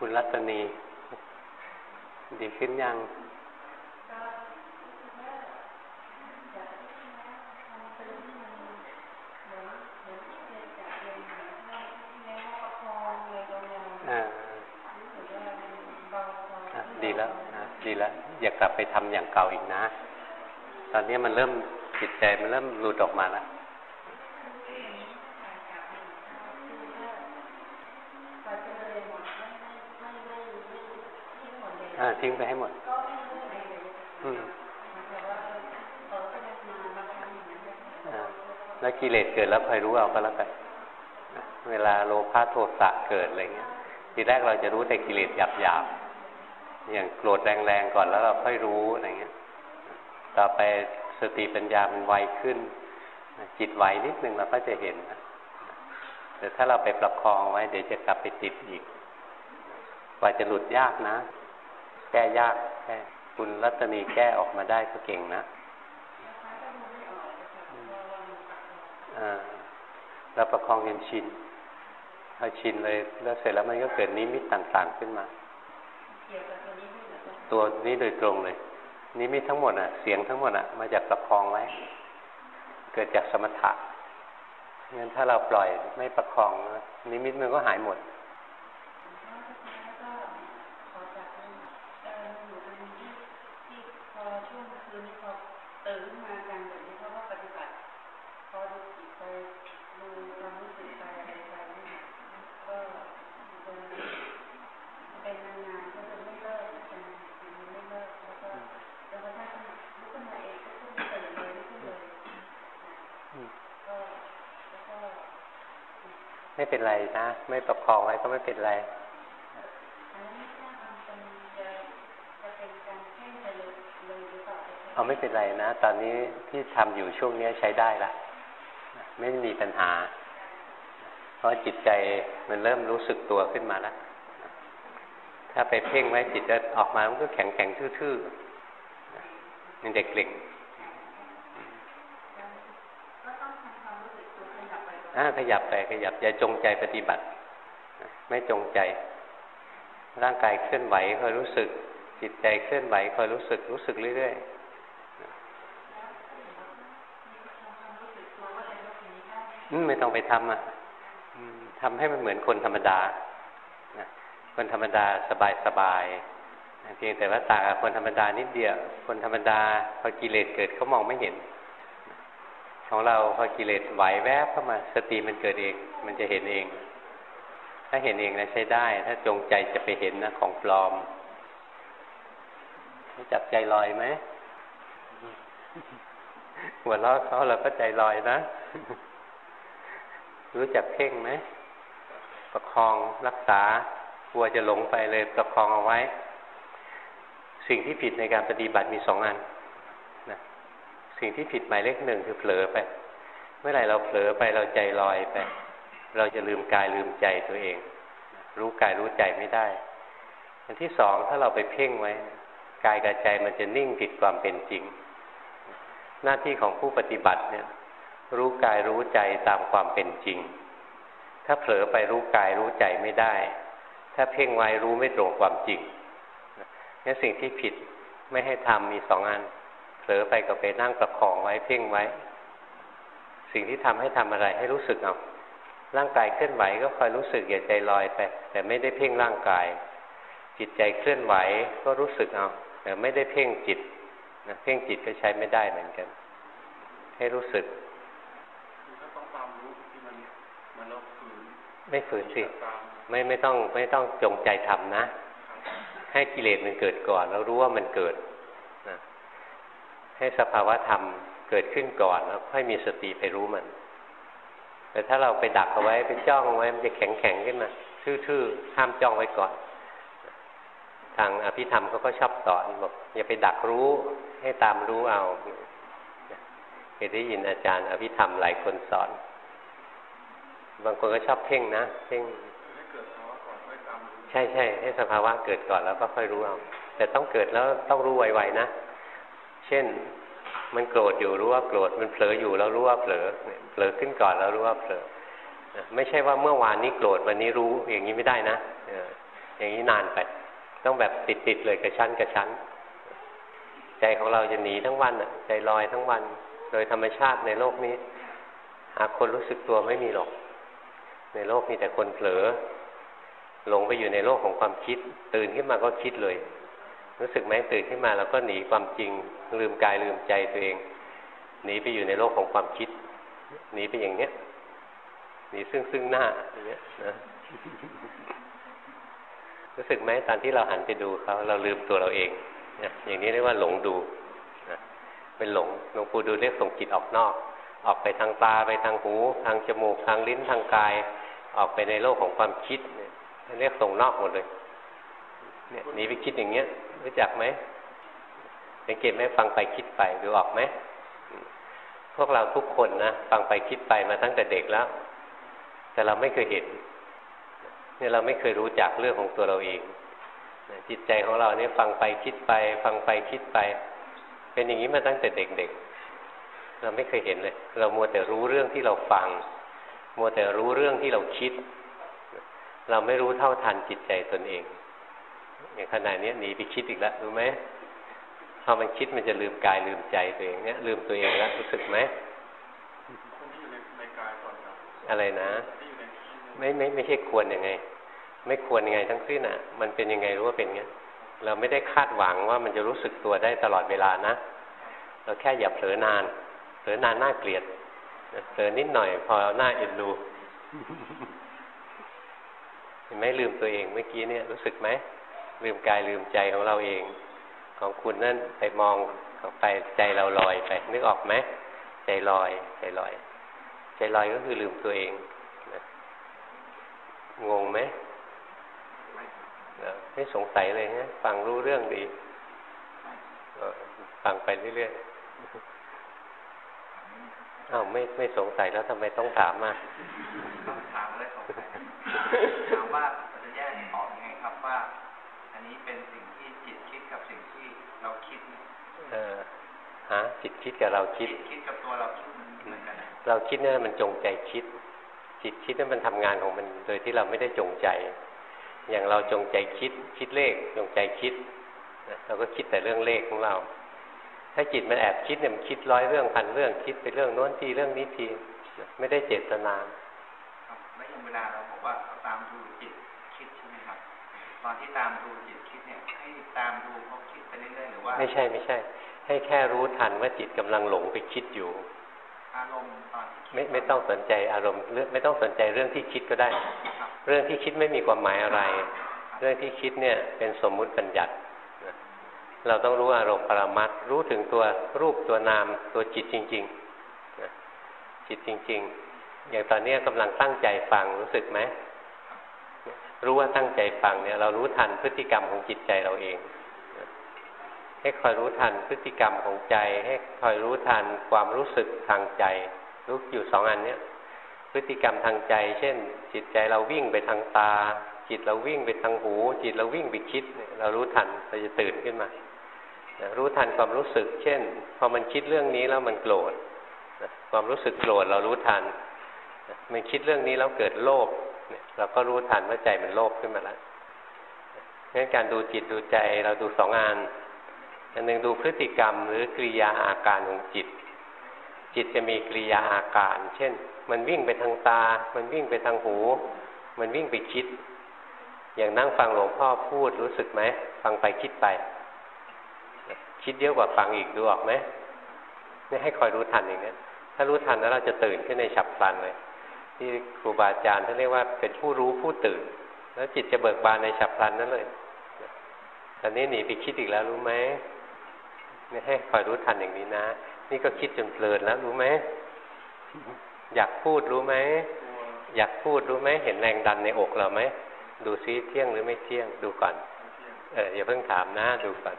คุณรัตนี ดีขึ้นยังดีแล้วดีแล้ว อย่ากลับไปทำอย่างเก่าอีกนะ ตอนนี้มันเริ่มจิตใจมันเริ่มหลุดออกมาแล้ว ทิ้งไปให้หมดแล้วกิเลสเกิดแล้วคอยรู้เอาก็แล้วกันเวลาโลภะโทสะเกิดอะไรเงี้ย ทีแรกเราจะรู้แต่กิเลสหยาบๆ อย่างโกรธแรงๆก่อนแล้วเราค่อยรู้อะไรเงี้ย ต่อไปสติปัญญามันไวขึ้น จิตไหวนิดนึงเราก็จะเห็นแต่ถ้าเราไปประคองไว้ เดี๋ยวจะกลับไปติดอีก กว่าจะหลุดยากนะแก้ยากแก้คุณรัตนีแก้ออกมาได้ก็เก่งนะเราประคองจนชินพอชินเลย แล้วเสร็จแล้วมันก็เกิดนิมิตต่างๆขึ้นมา ตัวนี้โดยตรงเลย นิมิตทั้งหมดอะ เสียงทั้งหมดอะ มาจากประคองไว้ เกิดจากสมถะงั้นถ้าเราปล่อยไม่ประคองนิมิตมันก็หายหมด ไม่เป็นไรนะ ไม่ประคองไว้ก็ไม่เป็นไรเอาไม่เป็นไรนะ ตอนนี้ที่ทำอยู่ช่วงนี้ใช้ได้ละ ไม่มีปัญหา เพราะจิตใจมันเริ่มรู้สึกตัวขึ้นมาแล้ว ถ้าไปเพ่งไว้จิตจะออกมา มันก็แข็งแข็งทื่อๆมันเด็กเล็ก ขยับไปขยับอย่าจงใจปฏิบัติ ไม่จงใจ ร่างกายเคลื่อนไหวคอยรู้สึก จิตใจเคลื่อนไหวคอยรู้สึกรู้สึกเรื่อยๆไม่ต้องไปทำอะทำให้มันเหมือนคนธรรมดาคนธรรมดาสบายสบายเพียงแต่ว่าต่างกับคนธรรมดานิดเดียว คนธรรมดาพอกิเลสเกิดเขามองไม่เห็น ของเราพอกิเลสไหวแวบเข้ามาสติมันเกิดเอง มันจะเห็นเอง ถ้าเห็นเองนะใช้ได้ ถ้าจงใจจะไปเห็นนะของปลอมจับใจลอยไหมหัวเราะเขาเราก็ใจลอยนะ รู้จักเพ่งไหมประคองรักษากลัวจะหลงไปเลยประคองเอาไว้ สิ่งที่ผิดในการปฏิบัติมีสองอัน สิ่งที่ผิดหมายเลขหนึ่งคือเผลอไป เมื่อไหร่เราเผลอไปเราใจลอยไป เราจะลืมกายลืมใจตัวเอง รู้กายรู้ใจไม่ได้ อันที่สองถ้าเราไปเพ่งไว้ กายกับใจมันจะนิ่งผิดความเป็นจริง หน้าที่ของผู้ปฏิบัติเนี่ย รู้กายรู้ใจตามความเป็นจริง ถ้าเผลอไปรู้กายรู้ใจไม่ได้ ถ้าเพ่งไว้รู้ไม่ตรงความจริงนี่สิ่งที่ผิดไม่ให้ทำมีสองอัน ผลอไปก็ไปนั่งประคองไว้เพ่งไว้ สิ่งที่ทำให้ทำอะไรให้รู้สึกเอาร่างกายเคลื่อนไหวก็คอยรู้สึกอย่าใจลอยไป แต่ไม่ได้เพ่งร่างกาย จิตใจเคลื่อนไหวก็รู้สึกเอาแต่ไม่ได้เพ่งจิตนะเพ่งจิตก็ใช้ไม่ได้เหมือนกัน ให้รู้สึกไม่ฝืนสิไม่ไม่ต้องไม่ต้องจงใจทำนะ ให้กิเลสมันเกิดก่อน แล้วรู้ว่ามันเกิด ให้สภาวะธรรมเกิดขึ้นก่อนแล้วค่อยมีสติไปรู้มัน แต่ถ้าเราไปดักเอาไว้ไปจ้องไว้มันจะแข็งแข็งขึ้นมาทื่อๆห้ามจ้องไว้ก่อน ทางอภิธรรมเขาก็ชอบสอนบอกอย่าไปดักรู้ให้ตามรู้เอาเคยได้ยินอาจารย์อภิธรรมหลายคนสอน บางคนก็ชอบเพ่งนะเพ่งใช่ใช่ให้สภาวะเกิดก่อนแล้วก็ค่อยรู้เอาแต่ต้องเกิดแล้วต้องรู้ไวๆนะ เช่น มันโกรธอยู่รู้ว่าโกรธมันเผลออยู่แล้วรู้ว่าเผลอเผลอขึ้นก่อนแล้วรู้ว่าเผลอไม่ใช่ว่าเมื่อวานนี้โกรธวันนี้รู้อย่างนี้ไม่ได้นะอย่างนี้นานไปต้องแบบติดติดเลยกระชั้นกระชั้น ใจของเราจะหนีทั้งวันอะ ใจลอยทั้งวัน โดยธรรมชาติในโลกนี้ หาคนรู้สึกตัวไม่มีหรอก ในโลกมีแต่คนเผลอหลงไปอยู่ในโลกของความคิด ตื่นขึ้นมาก็คิดเลย รู้สึกไหมตื่นขึ้นมาแล้วก็หนีความจริง ลืมกายลืมใจตัวเอง หนีไปอยู่ในโลกของความคิด หนีไปอย่างเนี้ยหนีซึ่งซึ่งหน้าอย่างเงี้ยนะรู้สึกไหมตอนที่เราหันไปดูเขาเราลืมตัวเราเองนี่ยอย่างนี้เรียกว่าหลงดูนะเป็นหลงหลวงปู่ดูเรียกส่งจิตออกนอก ออกไปทางตาไปทางหู ทางจมูกทางลิ้นทางกาย ออกไปในโลกของความคิดเนี่ยเรียกส่งนอกหมดเลย เนี่ยหนีไปคิดอย่างเงี้ยรู้จักไหมสังเกตไหมฟังไปคิดไปดูออกไหมพวกเราทุกคนนะฟังไปคิดไปมาตั้งแต่เด็กแล้ว แต่เราไม่เคยเห็นเนี่ยเราไม่เคยรู้จักเรื่องของตัวเราเองจิตใจของเราเนี่ยฟังไปคิดไป ฟังไปคิดไป เป็นอย่างนี้มาตั้งแต่เด็กๆ เราไม่เคยเห็นเลย เรามัวแต่รู้เรื่องที่เราฟัง มัวแต่รู้เรื่องที่เราคิด เราไม่รู้เท่าทันจิตใจตนเอง อย่างขณะนี้หนีไปคิดอีกแล้วรู้ไหมพอมันคิดมันจะลืมกายลืมใจตัวเองเนี่ยลืมตัวเองแล้วรู้สึกไหมอะไรนะ ไม่ไม่ไม่ใช่ควรยังไง ไม่ควรยังไงทั้งสิ้นอะ มันเป็นยังไงรู้ว่าเป็นงั้นเราไม่ได้คาดหวังว่ามันจะรู้สึกตัวได้ตลอดเวลานะ เราแค่อย่าเผลอนาน เผลอนานน่าเกลียดเผลอนิดหน่อย พอหน้าเอ็นดูเห็นไหมลืมตัวเองเมื่อกี้เนี่ยรู้สึกไหม ลืมกายลืมใจของเราเอง ของคุณนั่นไปมองไปใจเราลอยไปนึกออกไหมใจลอย ใจลอย ใจลอยก็คือลืมตัวเองงงไหมไม่สงสัยเลยนะฟังรู้เรื่องดีฟังไปเรื่อยๆอ้าวไม่ไม่สงสัยแล้วทำไมต้องถามมาถามเลยสงสัยถามว่าจะแยกออกยังไงครับว่า อันนี้เป็นสิ่งที่จิตคิดกับสิ่งที่เราคิดเออ ฮะจิตคิดกับเราคิดคิดกับตัวเราคิดเหมือนกันเราคิดเนี่ยมันจงใจคิด จิตคิดนั้นมันทำงานของมัน โดยที่เราไม่ได้จงใจ อย่างเราจงใจคิด คิดเลขจงใจคิดเราก็คิดแต่เรื่องเลขของเรา ถ้าจิตมันแอบคิดเนี่ยมันคิดร้อยเรื่องพันเรื่องคิดไปเรื่องโน้นทีเรื่องนี้ทีไม่ได้เจตนาครับไม่ยังเวลาเราบอกว่าตามดูจิตคิดใช่ไหมครับ ตอนที่ตามดูจิตคิดเนี่ยให้ตามดูเขาคิดไปเรื่อยๆหรือว่า ไม่ใช่ไม่ใช่ ให้แค่รู้ทันว่าจิตกำลังหลงไปคิดอยู่ อารมณ์ตอนไม่ไม่ต้องสนใจอารมณ์เรื่องไม่ต้องสนใจเรื่องที่คิดก็ได้ เรื่องที่คิดไม่มีความหมายอะไร เรื่องที่คิดเนี่ยเป็นสมมุติปัญญัติเราต้องรู้อารมณ์ปรมัตรู้ถึงตัวรูปตัวนามตัวจิตจริงๆจิตจริง ๆ อย่างตอนนี้กำลังตั้งใจฟังรู้สึกไหมรู้ว่าตั้งใจฟังเนี่ยเรารู้ทันพฤติกรรมของจิตใจเราเอง ให้คอยรู้ทันพฤติกรรมของใจ ให้คอยรู้ทันความรู้สึกทางใจ รู้อยู่สองอันเนี้ยพฤติกรรมทางใจ เช่น จิตใจเราวิ่งไปทางตา จิตเราวิ่งไปทางหู จิตเราวิ่งไปคิด เรารู้ทันเราจะตื่นขึ้นมารู้ทันความรู้สึก เช่น พอมันคิดเรื่องนี้แล้วมันโกรธความรู้สึกโกรธเรารู้ทันมันคิดเรื่องนี้แล้วเกิดโลภเราก็รู้ทันว่าใจมันโลภขึ้นมาแล้วงั้นการดูจิตดูใจเราดูสองอัน อันหนึ่งดูพฤติกรรมหรือกริยาอาการของจิต จิตจะมีกริยาอาการ เช่น มันวิ่งไปทางตา มันวิ่งไปทางหู มันวิ่งไปคิด อย่างนั่งฟังหลวงพ่อพูดรู้สึกไหม ฟังไปคิดไป คิดเยอะกว่าฟังอีกดูออกไหมนี่ให้คอยรู้ทันอย่างนี้ถ้ารู้ทันแล้วเราจะตื่นขึ้นในฉับพลันเลย ที่ครูบาอาจารย์ท่านเรียกว่าเป็นผู้รู้ผู้ตื่น แล้วจิตจะเบิกบานในฉับพลันนั้นเลยตอนนี้หนีไปคิดอีกแล้วรู้ไหม นี่ให้คอยรู้ทันอย่างนี้นะ นี่ก็คิดจนเพลินแล้วรู้ไหม อยากพูดรู้ไหม อยากพูดรู้ไหม เห็นแรงดันในอกเราไหม ดูซิเที่ยงหรือไม่เที่ยง ดูก่อน เอออย่าเพิ่งถามนะดูก่อน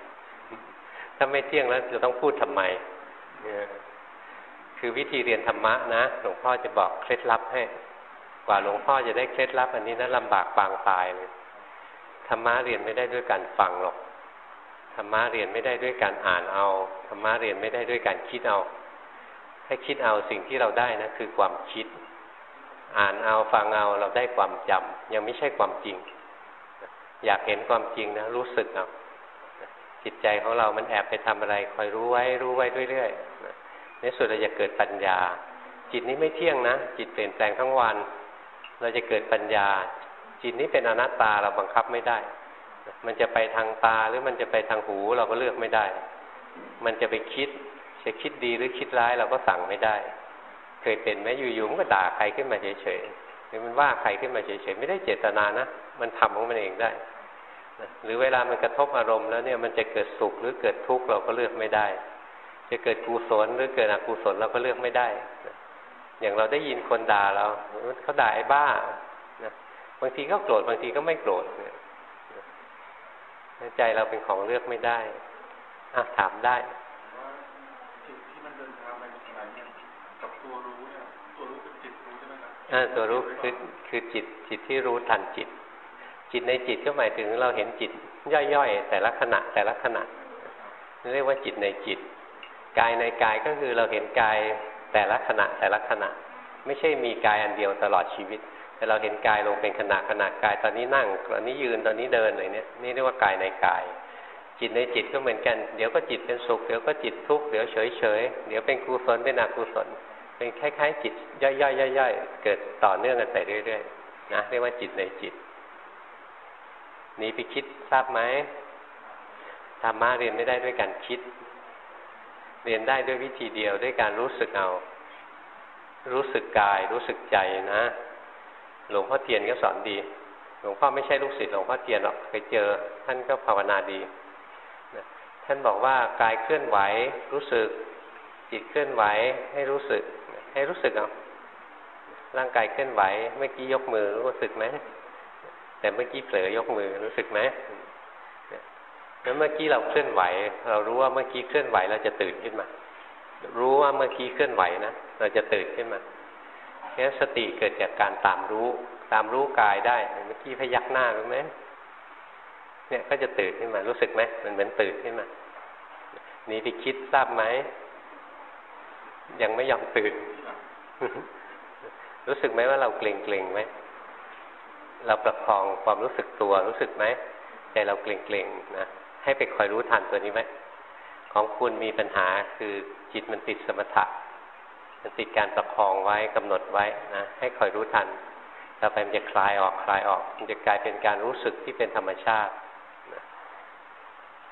ถ้าไม่เที่ยงแล้วจะต้องพูดทำไมคือวิธีเรียนธรรมะนะ หลวงพ่อจะบอกเคล็ดลับให้ กว่าหลวงพ่อจะได้เคล็ดลับ อันนี้นะลำบากปางตายเลย ธรรมะเรียนไม่ได้ด้วยการฟังหรอก ธรรมะเรียนไม่ได้ด้วยการอ่านเอาธรรมะเรียนไม่ได้ด้วยการคิดเอาให้คิดเอาสิ่งที่เราได้นะคือความคิด อ่านเอาฟังเอาเราได้ความจำยังไม่ใช่ความจริง อยากเห็นความจริงนะรู้สึกเอาจิตใจของเรามันแอบไปทำอะไร คอยรู้ไว้รู้ไว้เรื่อยๆในสุดเราจะเกิดปัญญา จิตนี้ไม่เที่ยงนะ จิตเปลี่ยนแปลงทั้งวัน เราจะเกิดปัญญา จิตนี้เป็นอนัตตาเราบังคับไม่ได้ มันจะไปทางตาหรือมันจะไปทางหูเราก็เลือกไม่ได้ มันจะไปคิด จะคิดดีหรือคิดร้ายเราก็สั่งไม่ได้ เคยเป็นไหมอยู่ๆมันก็ด่าใครขึ้นมาเฉยๆหรือมันว่าใครขึ้นมาเฉยๆไม่ได้เจตนานะมันทำของมันเองได้หรือเวลามันกระทบอารมณ์แล้วเนี่ยมันจะเกิดสุขหรือเกิดทุกข์เราก็เลือกไม่ได้ จะเกิดกุศลหรือเกิดอกุศลเราก็เลือกไม่ได้ อย่างเราได้ยินคนด่าเราเขาด่าไอ้บ้านะบางทีก็โกรธบางทีก็ไม่โกรธเนี่ย ใจเราเป็นของเลือกไม่ได้อะถามได้จิตที่มันเดินทางไปในขณะนี้กับตัวรู้เนี่ยตัวรู้เป็นจิตรู้ใช่ไหมครับอ่าตัวรู้คือคือจิตจิตที่รู้ทันจิต จิตในจิตก็หมายถึงเราเห็นจิตย่อยๆ แต่ละขณะแต่ละขณะเรียกว่าจิตในจิต กายในกายก็คือเราเห็นกายแต่ละขณะแต่ละขณะ ไม่ใช่มีกายอันเดียวตลอดชีวิต แต่เราเห็นกายลงเป็นขณะขณะกาย ตอนนี้นั่ง ตอนนี้ยืนตอนนี้เดินอะไรเนี่ยนี่เรียกว่ากายในกาย จิตในจิตก็เหมือนกัน เดี๋ยวก็จิตเป็นสุข เดี๋ยวก็จิตทุกข์เดี๋ยวเฉยเฉยเดี๋ยวเป็นกุศลเป็นอกุศลเป็นคล้ายๆ จิตย่อยๆๆเกิดต่อเนื่องกันไปเรื่อยๆนะเรียกว่าจิตในจิตหนีไปคิดทราบไหมธรรมะเรียนไม่ได้ด้วยการคิด เรียนได้ด้วยวิธีเดียวด้วยการรู้สึกเอา รู้สึกกาย รู้สึกใจนะ หลวงพ่อเทียนก็สอนดี หลวงพ่อไม่ใช่ลูกศิษย์หลวงพ่อเทียนหรอกไปเจอ ท่านก็ภาวนาดีท่านบอกว่ากายเคลื่อนไหวรู้สึก จิตเคลื่อนไหวให้รู้สึก ให้รู้สึกเอาร่างกายเคลื่อนไหวเมื่อกี้ยกมือรู้สึกไหมแต่เมื่อกี้เผลอยกมือรู้สึกไหมแล้วเมื่อกี้เราเคลื่อนไหว เรารู้ว่าเมื่อกี้เคลื่อนไหวเราจะตื่นขึ้นมา รู้ว่าเมื่อกี้เคลื่อนไหวนะเราจะตื่นขึ้นมา แค่สติเกิดจากการตามรู้ ตามรู้กายได้เมื่อกี้พยักหน้ารู้ไหมเนี่ยก็จะตื่นขึ้นมารู้สึกไหมมันเหมือนตื่นขึ้นมานี่ไปคิดทราบไหมยังไม่ยอมตื่น รู้สึกไหมว่าเราเกรงเกรงไหมเราประคองความรู้สึกตัวรู้สึกไหมใจเราเกร็งๆนะให้ไปคอยรู้ทันตัวนี้ไหมของคุณมีปัญหาคือจิตมันติดสมถะ มันติดการประคองไว้กำหนดไว้นะให้คอยรู้ทันต่อไปมันจะคลายออกคลายออก มันจะกลายเป็นการรู้สึกที่เป็นธรรมชาติ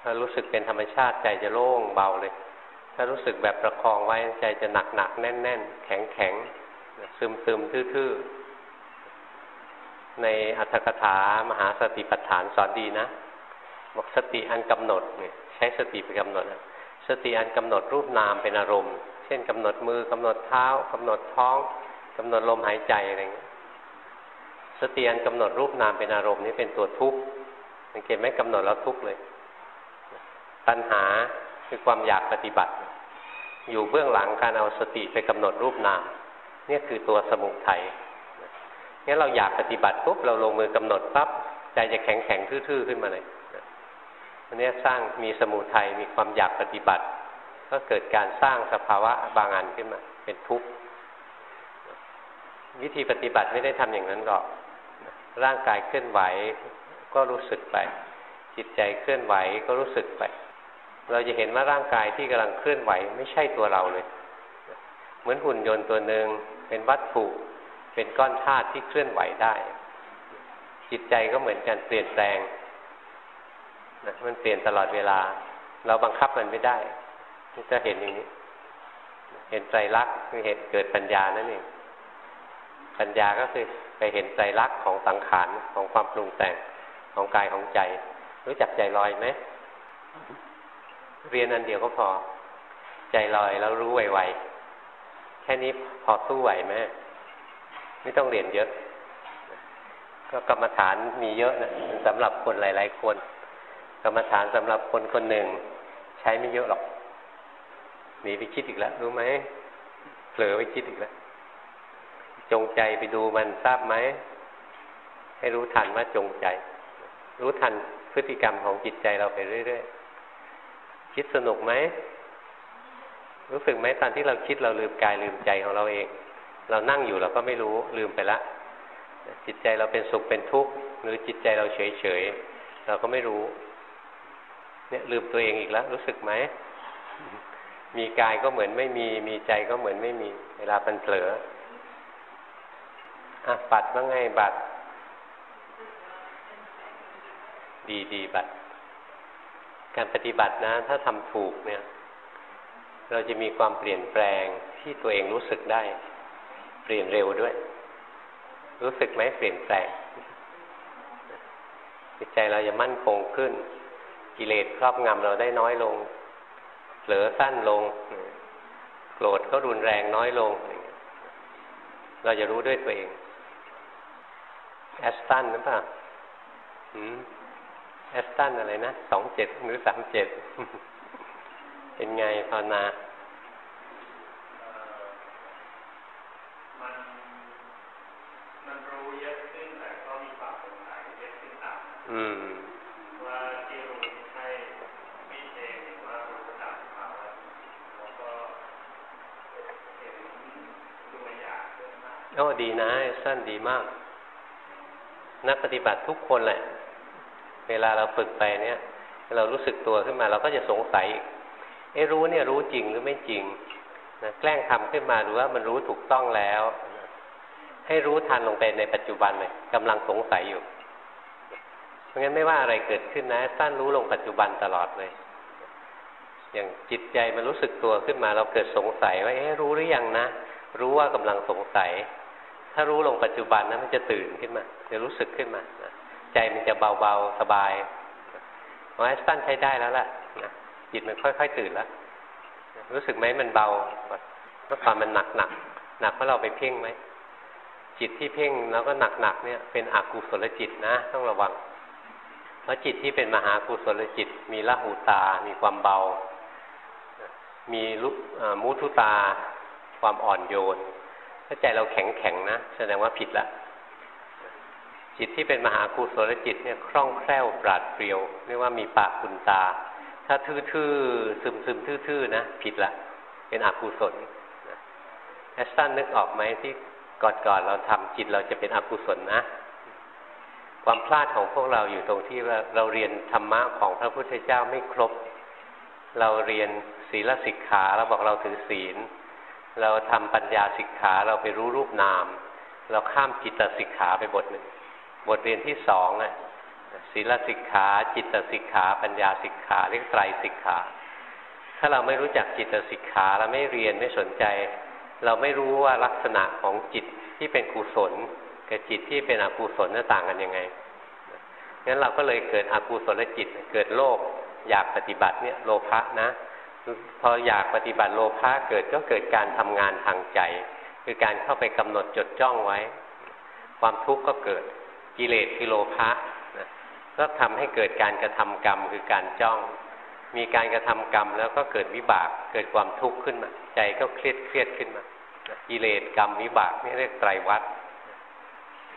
ถ้ารู้สึกเป็นธรรมชาติใจจะโล่งเบาเลย ถ้ารู้สึกแบบประคองไว้ใจจะหนักหนักแน่นแน่นแข็งแข็งซึมซึมทื่อๆในอัตถกถามหาสติปัฏฐานสอนดีนะบอกสติอันกำหนดเนี่ยใช้สติไปกำหนด สติอันกำหนดรูปนามเป็นอารมณ์ เช่นกำหนดมือกำหนดเท้ากำหนดท้องกำหนดลมหายใจอะไรเงี้ยสติอันกำหนดรูปนามเป็นอารมณ์นี่เป็นตัวทุกข์สังเกตไหมกำหนดแล้วทุกข์เลย ตัณหาคือความอยากปฏิบัติ อยู่เบื้องหลังการเอาสติไปกำหนดรูปนามเนี่ยคือตัวสมุทัยงั้นเราอยากปฏิบัติปุ๊บเราลงมือกำหนดปั๊บใจจะแข็งแข็งทื่อๆขึ้นมาเลยอันนี้สร้างมีสมุทัยมีความอยากปฏิบัติ ก็เกิดการสร้างสภาวะบางอันขึ้นมา เป็นทุกข์วิธีปฏิบัติไม่ได้ทำอย่างนั้นหรอกร่างกายเคลื่อนไหวก็รู้สึกไป จิตใจเคลื่อนไหวก็รู้สึกไป เราจะเห็นว่าร่างกายที่กำลังเคลื่อนไหวไม่ใช่ตัวเราเลย เหมือนหุ่นยนต์ตัวหนึ่งเป็นวัตถุเป็นก้อนธาตุที่เคลื่อนไหวได้ จิตใจก็เหมือนกันเปลี่ยนแปลงนะมันเปลี่ยนตลอดเวลา เราบังคับมันไม่ได้ จะเห็นอย่างนี้ เห็นใจรักคือเห็นเกิดปัญญานั่นเองปัญญาก็คือไปเห็นใจรักของสังขารของความปรุงแต่งของกายของใจ รู้จักใจลอยไหมเรียนอันเดียวก็พอ ใจลอยแล้วรู้ไวๆแค่นี้พอสู้ไหวไหมไม่ต้องเรียนเยอะ ก็กรรมฐานมีเยอะนะสำหรับคนหลาย ๆ คน กรรมฐานสำหรับคนคนหนึ่ง ใช้ไม่เยอะหรอก หนีไปคิดอีกแล้วรู้ไหมเผลอไปคิดอีกแล้ว จงใจไปดูมันทราบไหม ให้รู้ทันว่าจงใจ รู้ทันพฤติกรรมของจิตใจเราไปเรื่อยๆ คิดสนุกไหม รู้สึกไหมตอนที่เราคิดเราลืมกายลืมใจของเราเอง เรานั่งอยู่เราก็ไม่รู้ลืมไปละ จิตใจเราเป็นสุขเป็นทุกข์หรือจิตใจเราเฉยเฉยเราก็ไม่รู้ เนี่ยลืมตัวเองอีกแล้ว รู้สึกไหม มีกายก็เหมือนไม่มี มีใจก็เหมือนไม่มี เวลามันเผลออะปัดว่าไงบัดดีดีบัดการปฏิบัตินะ ถ้าทำถูกเนี่ย เราจะมีความเปลี่ยนแปลงที่ตัวเองรู้สึกได้ เปลี่ยนเร็วด้วย รู้สึกไหมเปลี่ยนแปลงจิตใจเราจะมั่นคงขึ้น กิเลสครอบงำเราได้น้อยลง เผลอสั้นลง โกรธก็รุนแรงน้อยลง เราจะรู้ด้วยตัวเอง แอสตันหรือเปล่าแอสตันอะไรนะสองเจ็ดหรือสามเจ็ดเป็นไงภาวนาอืมว่าที่รู้ใช่มีเองหรือว่ารู้ระดับเขาแล้วก็เห็นดูอยาก โอ้ดีนะ สั้นดีมาก นักปฏิบัติทุกคนแหละ เวลาเราฝึกไปเนี่ย เรารู้สึกตัวขึ้นมา เราก็จะสงสัยเอ้รู้เนี่ยรู้จริงหรือไม่จริงนะแกล้งทำขึ้นมาหรือว่ามันรู้ถูกต้องแล้ว ให้รู้ทันลงไปในปัจจุบันเลยกำลังสงสัยอยู่เพราะงั้นไม่ว่าอะไรเกิดขึ้นนะ สั้นรู้ลงปัจจุบันตลอดเลย อย่างจิตใจมันรู้สึกตัวขึ้นมา เราเกิดสงสัยว่าเอ๊ะรู้หรือยังนะรู้ว่ากำลังสงสัย ถ้ารู้ลงปัจจุบันนะมันจะตื่นขึ้นมาจะรู้สึกขึ้นมาใจมันจะเบาๆสบายเพราะสั้นใช้ได้แล้วล่ะนะจิตมันค่อย ๆ ตื่นแล้วรู้สึกไหมมันเบาเมื่อก่อนมันหนักหนักหนักเพราะเราไปเพ่งไหมจิตที่เพ่งแล้วก็หนักๆเนี่ยเป็นอกุศลจิตนะ ต้องระวัง เพราะจิตที่เป็นมหากุศลจิต มีละหูตา มีความเบา มีลุมุทุตา ความอ่อนโยน ถ้าใจเราแข็งแข็งนะแสดงว่าผิดละ จิตที่เป็นมหากุศลจิตเนี่ยคล่องแคล่วปราดเปรียว เรียกว่ามีปากคุณตา ถ้าทื่อๆซึมๆทื่อๆนะผิดละ เป็นอกุศลแอสตันนึกออกไหมที่ก่อนๆเราทำจิตเราจะเป็นอกุศลนะ ความพลาดของพวกเราอยู่ตรงที่ว่าเราเรียนธรรมะของพระพุทธเจ้าไม่ครบ เราเรียนศีลสิกขาเราบอกเราถือศีล เราทำปัญญาสิกขาเราไปรู้รูปนาม เราข้ามจิตสิกขาไปบทหนึ่งบทเรียนที่สองอะศีลสิกขาจิตสิกขาปัญญาสิกขาเรียกไตรสิกขา ถ้าเราไม่รู้จักจิตสิกขาเราไม่เรียนไม่สนใจ เราไม่รู้ว่าลักษณะของจิตที่เป็นกุศลกับจิตที่เป็นอกุศลต่างกันยังไงงั้นเราก็เลยเกิดอกุศลจิต เกิดโลภอยากปฏิบัติเนี่ยโลภะนะ พออยากปฏิบัติโลภะเกิดก็เกิดการทำงานทางใจ คือการเข้าไปกำหนดจดจ้องไว้ ความทุกข์ก็เกิดกิเลสคือโลภะก็ทำให้เกิดการกระทำกรรมคือการจ้อง มีการกระทำกรรมแล้วก็เกิดวิบากเกิดความทุกข์ขึ้นมา ใจก็เครียดเครียดขึ้นมากิเลสกรรมวิบากนี่เรียกไตรวัฏ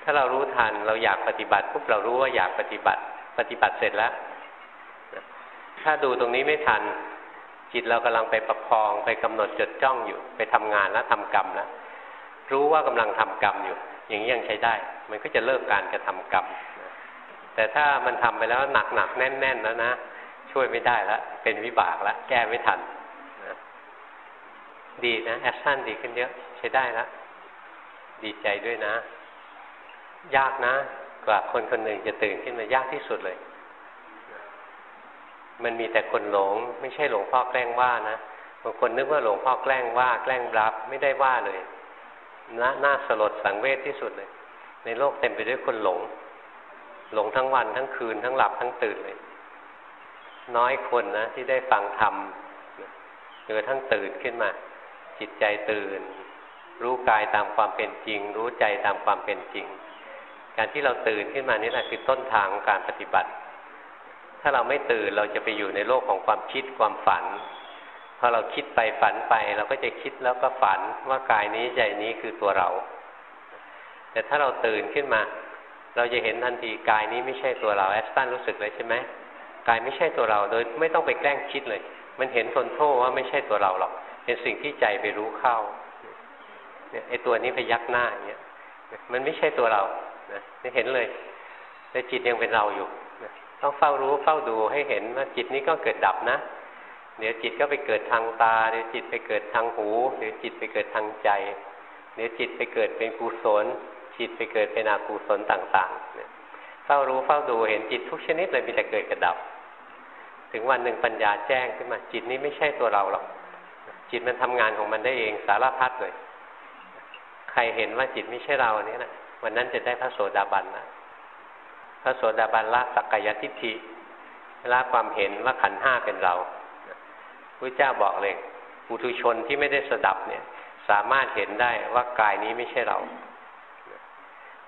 ถ้าเรารู้ทันเราอยากปฏิบัติปุ๊บเรารู้ว่าอยากปฏิบัติ ปฏิบัติเสร็จแล้ว ถ้าดูตรงนี้ไม่ทัน จิตเรากำลังไปประคองไปกำหนดจดจ้องอยู่ ไปทำงานแล้วทำกรรมแล้วรู้ว่ากำลังทำกรรมอยู่ อย่างนี้ยังใช้ได้ มันก็จะเลิกการกระทำกรรมแต่ถ้ามันทำไปแล้วหนักหนักแน่นแน่นแล้วนะช่วยไม่ได้แล้วเป็นวิบากแล้วแก้ไม่ทันดีนะ action ดีขึ้นเยอะใช้ได้แล้วดีใจด้วยนะ ยากนะ กว่าคนคนหนึ่งจะตื่นขึ้นมายากที่สุดเลย มันมีแต่คนหลง ไม่ใช่หลวงพ่อแกล้งว่านะบางคนนึกว่าหลวงพ่อแกล้งว่าแกล้งรับไม่ได้ว่าเลยนะน่าสลดสังเวชที่สุดเลย ในโลกเต็มไปด้วยคนหลง หลงทั้งวันทั้งคืนทั้งหลับทั้งตื่นเลย น้อยคนนะที่ได้ฟังธรรมจนทั้งตื่นขึ้นมา จิตใจตื่น รู้กายตามความเป็นจริง รู้ใจตามความเป็นจริง การที่เราตื่นขึ้นมานี่แหละคือต้นทางของการปฏิบัติ ถ้าเราไม่ตื่นเราจะไปอยู่ในโลกของความคิดความฝันพอเราคิดไปฝันไป เราก็จะคิดแล้วก็ฝันว่ากายนี้ใจนี้คือตัวเรา แต่ถ้าเราตื่นขึ้นมา เราจะเห็นทันทีกายนี้ไม่ใช่ตัวเราแอสตันรู้สึกเลยใช่ไหมกายไม่ใช่ตัวเราโดยไม่ต้องไปแกล้งคิดเลย มันเห็นทนโทษว่าไม่ใช่ตัวเราหรอก เป็นสิ่งที่ใจไปรู้เข้าเนี่ยไอตัวนี้พยักหน้าอย่างเงี้ยมันไม่ใช่ตัวเรานะเห็นเลยแต่จิตยังเป็นเราอยู่ ต้องเฝ้ารู้เฝ้าดูให้เห็นว่าจิตนี้ก็เกิดดับนะ เดี๋ยวจิตก็ไปเกิดทางตา เดี๋ยวจิตไปเกิดทางหู เดี๋ยวจิตไปเกิดทางใจ เดี๋ยวจิตไปเกิดเป็นกุศล จิตไปเกิดเป็นอกุศลต่างๆเฝ้ารู้เฝ้าดูเห็นจิตทุกชนิดเลยมีแต่เกิดกระดับ ถึงวันหนึ่งปัญญาแจ้งขึ้นมา จิตนี้ไม่ใช่ตัวเราหรอก จิตมันทำงานของมันได้เองสารพัดเลย ใครเห็นว่าจิตไม่ใช่เราเนี่ยนะวันนั้นจะได้พระโสดาบันนะ พระโสดาบันละสักกายทิฏฐิละความเห็นว่าขันห้าเป็นเราพระเจ้าบอกเลยปุถุชนที่ไม่ได้สดับเนี่ย สามารถเห็นได้ว่ากายนี้ไม่ใช่เรา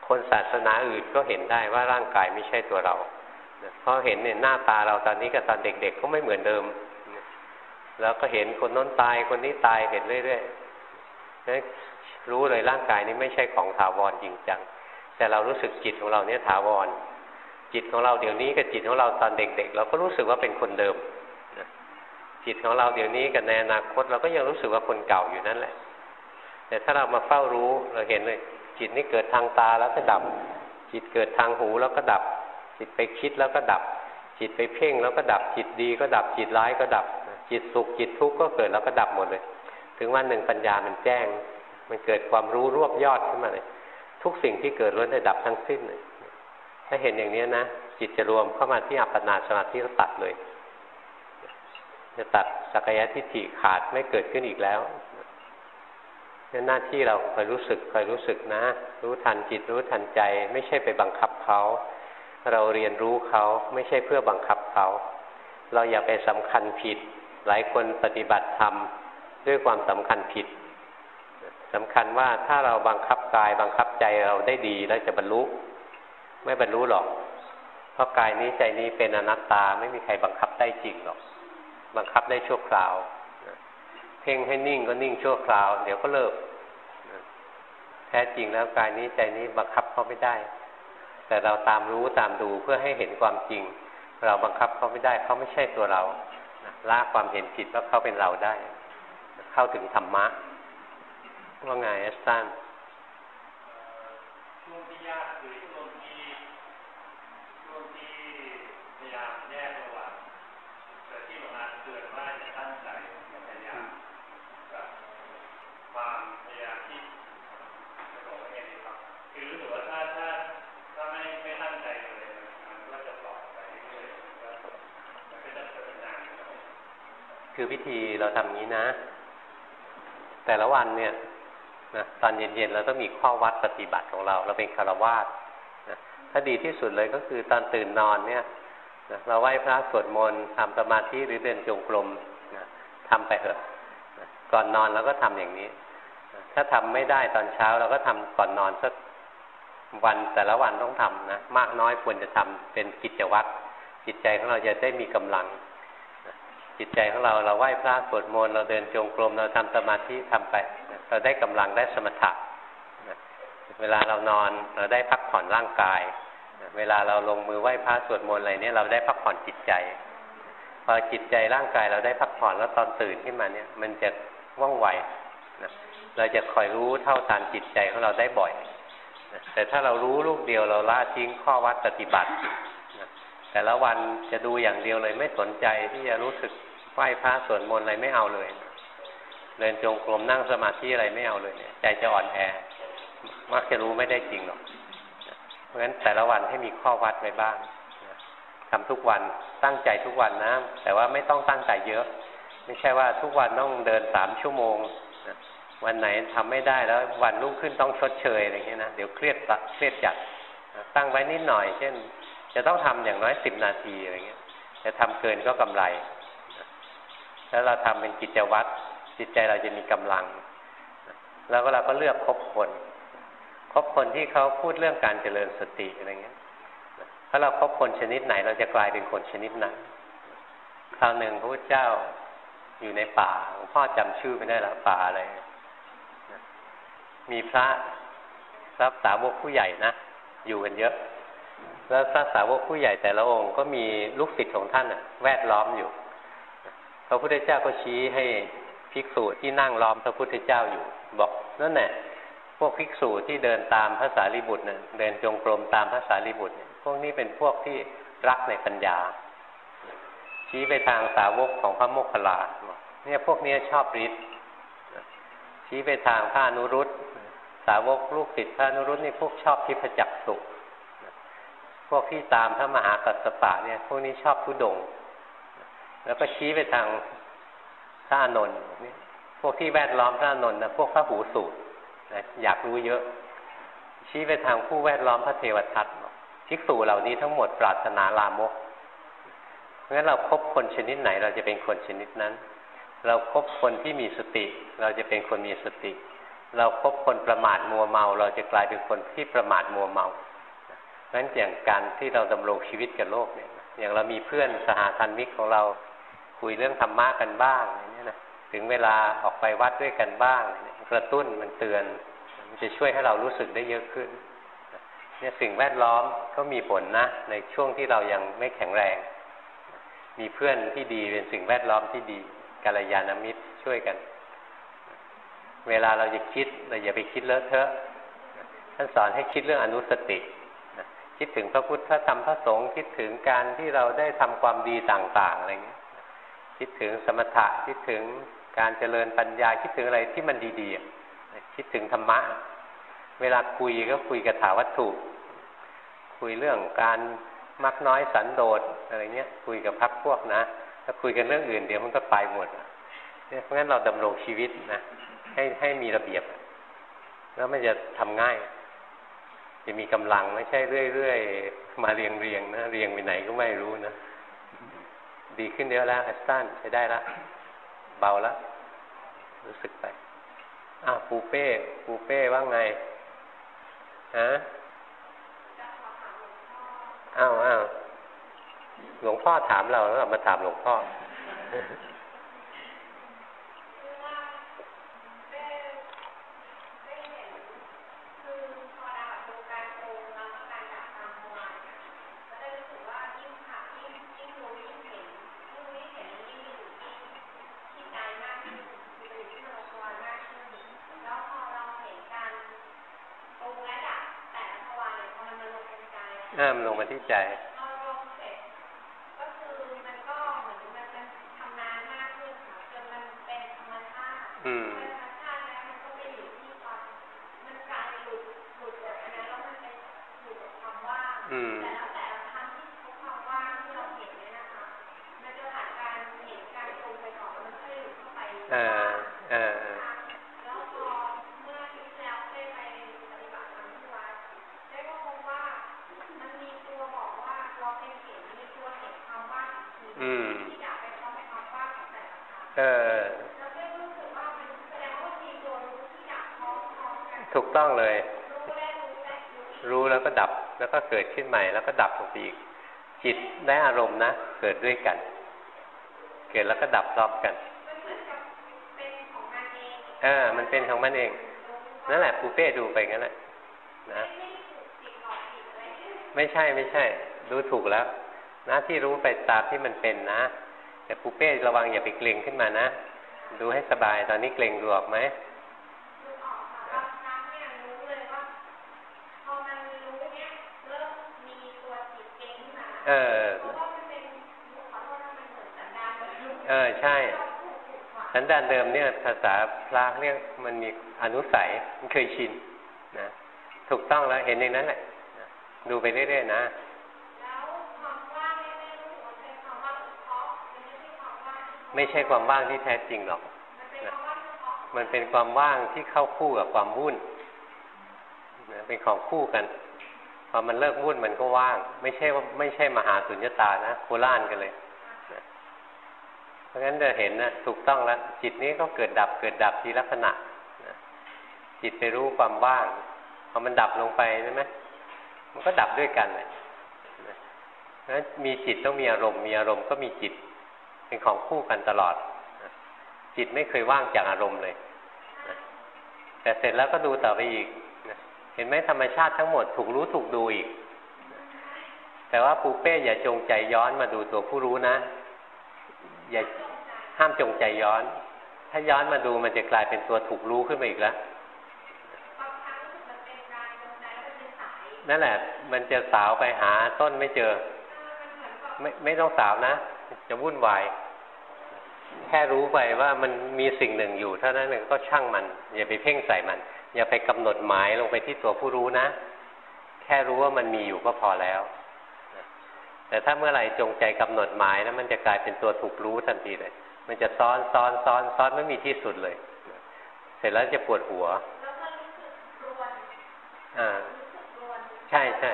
คนศาสนาอื่นก็เห็นได้ว่าร่างกายไม่ใช่ตัวเราเพราะเห็นเนี่ยหน้าตาเราตอนนี้กับตอนเด็ก ๆ ก็ไม่เหมือนเดิม แล้วก็เห็นคนน้นตายคนนี้ตายเห็นเรื่อยๆรู้เลยร่างกายนี้ไม่ใช่ของถาวรจริงจังแต่เรารู้สึกจิตของเราเนี่ยถาวร จิตของเราเดี๋ยวนี้กับจิตของเราตอนเด็ก ๆ เราก็รู้สึกว่าเป็นคนเดิมจิตของเราเดี๋ยวนี้กับในอนาคต เราก็ยังรู้สึกว่าคนเก่าอยู่นั่นแหละ แต่ถ้าเรามาเฝ้ารู้เราเห็นเลยจิตนี้เกิดทางตาแล้วก็ดับ จิตเกิดทางหูแล้วก็ดับ จิตไปคิดแล้วก็ดับ จิตไปเพ่งแล้วก็ดับ จิตดีก็ดับ จิตร้ายก็ดับ จิตสุขจิตทุกข์ก็เกิดแล้วก็ดับหมดเลย ถึงวันหนึ่งปัญญามันแจ้ง มันเกิดความรู้รวบยอดขึ้นมาเลย ทุกสิ่งที่เกิดล้วนได้ดับทั้งสิ้นเลย ถ้าเห็นอย่างนี้นะจิตจะรวมเข้ามาที่อัปปนาสมาธิก็ตัดเลย จะตัดสักยะทิฏฐิขาดไม่เกิดขึ้นอีกแล้วนี่หน้าที่เราคอยรู้สึกคอยรู้สึกนะ รู้ทันจิตรู้ทันใจ ไม่ใช่ไปบังคับเขา เราเรียนรู้เขาไม่ใช่เพื่อบังคับเขา เราอย่าไปสำคัญผิด หลายคนปฏิบัติธรรมด้วยความสำคัญผิดสำคัญว่าถ้าเราบังคับกายบังคับใจเราได้ดีแล้วจะบรรลุ ไม่บรรลุหรอก เพราะกายนี้ใจนี้เป็นอนัตตาไม่มีใครบังคับได้จริงหรอก บังคับได้ชั่วคราวเพ่งให้นิ่งก็นิ่งชั่วคราว เดี๋ยวก็เลิกแท้จริงแล้วกายนี้ใจนี้บังคับเขาไม่ได้ แต่เราตามรู้ตามดูเพื่อให้เห็นความจริง เราบังคับเขาไม่ได้เขาไม่ใช่ตัวเราละความเห็นผิดว่าเขาเป็นเราได้ เข้าถึงธรรมะว่าไงแอสตันช่วงที่ยากคือามแยกระหว่างแต่ที่หรวงาาเตือนว่าจะตั้งใจพยายามกับความพยายามที่จะบอกว่าไงดีครับคือรู้สึกว่าถ้าถ้าถ้าไม่ไม่ตั้งใจเลยมันก็จะต่อไปเรื่อยๆก็จะเป็นนานคือวิธีเราทำนี้นะ แต่ละวันเนี่ยนะตอนเย็นๆเราต้องมีข้อวัดปฏิบัติของเรา เราเป็นคารวาสนะถ้าดีที่สุดเลยก็คือตอนตื่นนอนเนี่ย นะเราไหว้พระสวดมนต์ทำสมาธิหรือเดินจงกรมนะทำไปเถอะนะก่อนนอนเราก็ทำอย่างนี้นะถ้าทำไม่ได้ตอนเช้าเราก็ทำก่อนนอนสักวันแต่ละวันต้องทำนะมากน้อยควรจะทำเป็นกิจวัตรจิตใจของเราจะได้มีกำลังจิตใจของเราเราไหว้พระสวดมนต์เราเดินจงกรมเราทำสมาธิทำไปเราได้กำลังได้สมถะเวลาเรานอนเราได้พักผ่อนร่างกาย เวลาเราลงมือไหว้พระสวดมนต์อะไรเนี่ยเราได้พักผ่อนจิตใจ พอจิตใจร่างกายเราได้พักผ่อนแล้วตอนตื่นขึ้นมาเนี่ย มันจะว่องไวนะเราจะคอยรู้เท่าทานจิตใจของเราได้บ่อยแต่ถ้าเรารู้ลูกเดียวเราละทิ้งข้อวัดปฏิบัติแต่ละวันจะดูอย่างเดียวเลยไม่สนใจที่จะรู้สึกไหว้พระสวดมนต์อะไรไม่เอาเลยเดินจงกรมนั่งสมาธิอะไรไม่เอาเลยใจจะอ่อนแอมักจะรู้ไม่ได้จริงหรอก เพราะฉะนั้นแต่ละวันให้มีข้อวัดไว้บ้างทำทุกวันตั้งใจทุกวันนะ แต่ว่าไม่ต้องตั้งใจเยอะ ไม่ใช่ว่าทุกวันต้องเดินสามชั่วโมงวันไหนทำไม่ได้แล้ววันรุ่งขึ้นต้องชดเชยอะไรเงี้ยนะเดี๋ยวเครียดเครียดจัดตั้งไว้นิดหน่อย เช่น จะต้องทำอย่างน้อยสิบนาทีอะไรเงี้ยจะทำเกินก็กำไรแล้วเราทำเป็นกิจวัตรจิตใจเราจะมีกำลัง แล้วก็เราก็เลือกคบคน คบคนที่เขาพูดเรื่องการเจริญสติอะไรเงี้ยถ้าเราคบคนชนิดไหน เราจะกลายเป็นคนชนิดนั้นคราวหนึ่งพระพุทธเจ้าอยู่ในป่าหลวงพ่อจำชื่อไม่ได้ล้วป่าอะไรมีพระรับสาวกผู้ใหญ่นะอยู่กันเยอะ แล้วพระสาวกผู้ใหญ่แต่ละองค์ก็มีลูกศิษย์ของท่านอะแวดล้อมอยู่พระพุทธเจ้าก็ชี้ให้ภิกษุที่นั่งล้อมพระพุทธเจ้าอยู่ บอกนั่นแหละ พวกภิกษุที่เดินตามพระสารีบุตรเนี่ยเดินจงกรมตามพระสารีบุตร พวกนี้เป็นพวกที่รักในปัญญา ชี้ไปทางสาวกของพระโมคคัลลาเนี่ยพวกนี้ชอบฤทธิ์ชี้ไปทางพระนุรุตสาวกลูกศิษย์พระนุรุตนี่พวกชอบทิพจักสุพวกที่ตามพระมหากัสสปะเนี่ย พวกนี้ชอบทุดง แล้วก็ชี้ไปทางพระอนนท์พวกที่แวดล้อมพระอนนท์นะพวกพระหูสูตร นะอยากรู้เยอะ ชี้ไปทางผู้แวดล้อมพระเทวทัตภิกษุเหล่านี้ทั้งหมดปรารถนาลามกเพราะฉะนั้นเราครบคนชนิดไหน เราจะเป็นคนชนิดนั้น เราครบคนที่มีสติ เราจะเป็นคนมีสติ เราครบคนประมาทมัวเมา เราจะกลายเป็นคนที่ประมาทมัวเมาเพราะฉะนั้นอย่างการที่เราดำรงชีวิตกับโลกเนี่ย อย่างเรามีเพื่อนสหธรรมิกของเราคุยเรื่องธรรมะกันบ้างอย่างนี้นะถึงเวลาออกไปวัดด้วยกันบ้างเนี่ย กระตุ้นมันเตือน มันจะช่วยให้เรารู้สึกได้เยอะขึ้นเนี่ยสิ่งแวดล้อมก็มีผลนะ ในช่วงที่เรายังไม่แข็งแรง มีเพื่อนที่ดีเป็นสิ่งแวดล้อมที่ดีกาลยานามิตรช่วยกัน เวลาเราจะคิดเราอย่าไปคิดเลอะเทอะท่านสอนให้คิดเรื่องอนุสติคิดถึงพระพุทธพระธรรมพระสงฆ์คิดถึงการที่เราได้ทำความดีต่างๆอะไรเงี้ยคิดถึงสมถะคิดถึง การเจริญปัญญาคิดถึงอะไรที่มันดีๆคิดถึงธรรมะ เวลาคุยก็คุยกับถาวัตถุ คุยเรื่องการมักน้อยสันโดษอะไรเงี้ย คุยกับพักพวกนะถ้าคุยกันเรื่องอื่นเดี๋ยวมันก็ไปหมดเนี่ยเพราะงั้นเราดำรงชีวิตนะให้ให้มีระเบียบ แล้วมันจะทำง่าย จะมีกำลังไม่ใช่เรื่อยๆมาเรียงเรียงนะเรียงไปไหนก็ไม่รู้นะดีขึ้นเยอะแล้วแอสตันใช้ได้แล้วเบาแล้ว รู้สึกไปอ้าวปูเป้ปูเป้ว่าไงฮะอ้าวอ้าวหลวงพ่อถามเราแล้วมาถามหลวงพ่อห้ามลงมาที่ ใจอืมอืมเออเออ อืมเออถูกต้องเลย รู้แล้วก็ดับแล้วก็เกิดขึ้นใหม่ แล้วก็ดับลงไปอีก จิตได้อารมณ์นะ เกิดด้วยกัน เกิดแล้วก็ดับพร้อมกันเออมันเป็นของมันเอง นั่นแหละปูเป้ดูไปงั้นแหละนะ ไม่ใช่ไม่ใช่ ดูถูกแล้ว นะที่รู้ไปตามที่มันเป็นนะ แต่ปูเป้ระวังอย่าไปเกรงขึ้นมานะ ดูให้สบายตอนนี้เกรงดูออกไหมเออเออใช่ สันดานเดิมเนี่ยภาษาพระเรียกมันมีอนุสัยมันเคยชินนะถูกต้องแล้วเห็นอย่างนั้นแหละดูไปเรื่อยๆนะ ไม่ใช่ความว่างที่แท้จริงหรอกนะมันเป็นความว่างที่เข้าคู่กับความวุ่นนะเป็นของคู่กัน พอมันเลิกวุ่นมันก็ว่าง ไม่ใช่ว่าไม่ใช่มหาสุญญตานะโคล่านกันเลยนะเพราะฉะนั้นจะเห็นนะถูกต้องแล้ว จิตนี้ก็เกิดดับเกิดดับทีละขณะนะจิตไปรู้ความว่างพอมันดับลงไปใช่ไหมมันก็ดับด้วยกันเลยนะเพราะฉะนั้นมีจิตต้องมีอารมณ์มีอารมณ์ก็มีจิต เป็นของคู่กันตลอด จิตไม่เคยว่างจากอารมณ์เลย แต่เสร็จแล้วก็ดูต่อไปอีก เห็นไหมธรรมชาติทั้งหมดถูกรู้ถูกดูอีก แต่ว่าปูเป้อย่าจงใจย้อนมาดูตัวผู้รู้นะ อย่าห้ามจงใจย้อน ถ้าย้อนมาดูมันจะกลายเป็นตัวถูกรู้ขึ้นมาอีกแล้วนั่นแหละ มันจะสาวไปหาต้นไม่เจอ ไม่ไม่ต้องสาวนะ จะวุ่นวายแค่รู้ไปว่ามันมีสิ่งหนึ่งอยู่เท่านั้นเองก็ช่างมัน อย่าไปเพ่งใส่มัน อย่าไปกำหนดหมายลงไปที่ตัวผู้รู้นะ แค่รู้ว่ามันมีอยู่ก็พอแล้ว แต่ถ้าเมื่อไหร่จงใจกำหนดหมายนะมันจะกลายเป็นตัวถูกรู้ทันทีเลย มันจะซ้อนซ้อนซ้อนซ้อนไม่มีที่สุดเลย เสร็จแล้วจะปวดหัวอ่าใช่ใช่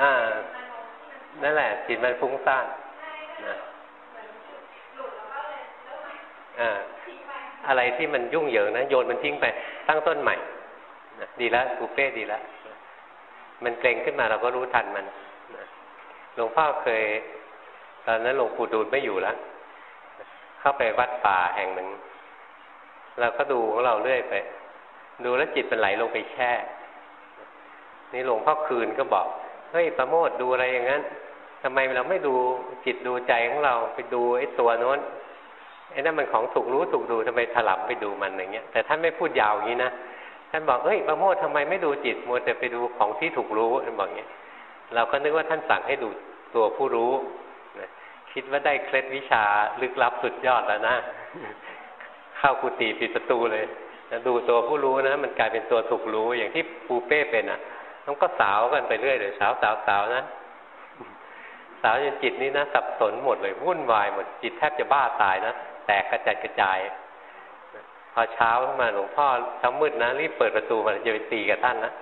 อ่านั่นแหละจิตมันฟุ้งซ่าน นะอะไรที่มันยุ่งเหยิงนะ โยนมันทิ้งไป ตั้งต้นใหม่นะดีแล้วกูเป้ดีแล้ว มันเกรงขึ้นมาเราก็รู้ทันมันนะหลวงพ่อเคย ตอนนั้นหลวงปู่ดูลไม่อยู่แล้วเข้าไปวัดป่าแห่งหนึ่ง เราก็ดูของเราเรื่อยไป ดูแล้วจิตมันไหลลงไปแช่ นี่หลวงพ่อคืนก็บอก เฮ้ยประโมทดูอะไรอย่างนั้น ทำไมเราไม่ดูจิตดูใจของเราไปดูไอ้ตัวโน้นไอ้นั่นมันของถูกรู้ถูกดูทำไมถลับไปดูมันอย่างเงี้ย แต่ท่านไม่พูดยาวอย่างนี้นะท่านบอกเฮ้ยประโมททำไมไม่ดูจิตมัวแต่ไปดูของที่ถูกรู้ท่านบอกอย่างเงี้ยเราก็นึกว่าท่านสั่งให้ดูตัวผู้รู้นะคิดว่าได้เคล็ดวิชาลึกลับสุดยอดแล้วนะเข้ากุฏิปิดประตูเลยนะดูตัวผู้รู้นะ มันกลายเป็นตัวถูกรู้อย่างที่ปูเป้เป็นอะมันก็สาวกันไปเรื่อยเลยสาวสาวสาวนะ สาวจนจิตนี้นะสับสนหมดเลยวุ่นวายหมดจิตแทบจะบ้าตายนะแตกกระจัดกระจายพอเช้าขึ้นมาหลวงพ่อเช้ามืดนะรีบเปิดประตูมาจะไปตีกับท่านนะ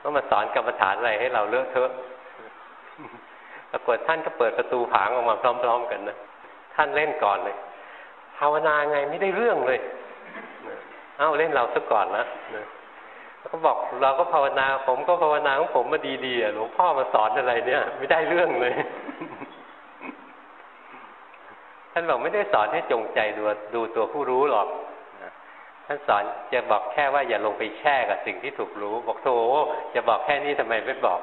ก็มาสอนกรรมฐานอะไรให้เราเลอกเทอะปรากฏท่านก็เปิดประตูผางออกมาพร้อม ๆ กันนะท่านเล่นก่อนเลยภาวนาไงไม่ได้เรื่องเลย เอ้าเล่นเราซะก่อนนะ ก็บอกเราก็ภาวนา ผมก็ภาวนาของผมมาดีๆหลวงพ่อมาสอนอะไรเนี่ย ไม่ได้เรื่องเลย ท่านบอกไม่ได้สอนให้จงใจดูดูตัวผู้รู้หรอกท่านสอนจะบอกแค่ว่าอย่าลงไปแช่กับสิ่งที่ถูกรู้ บอกโธ่จะบอกแค่นี้ทำไมไม่บอก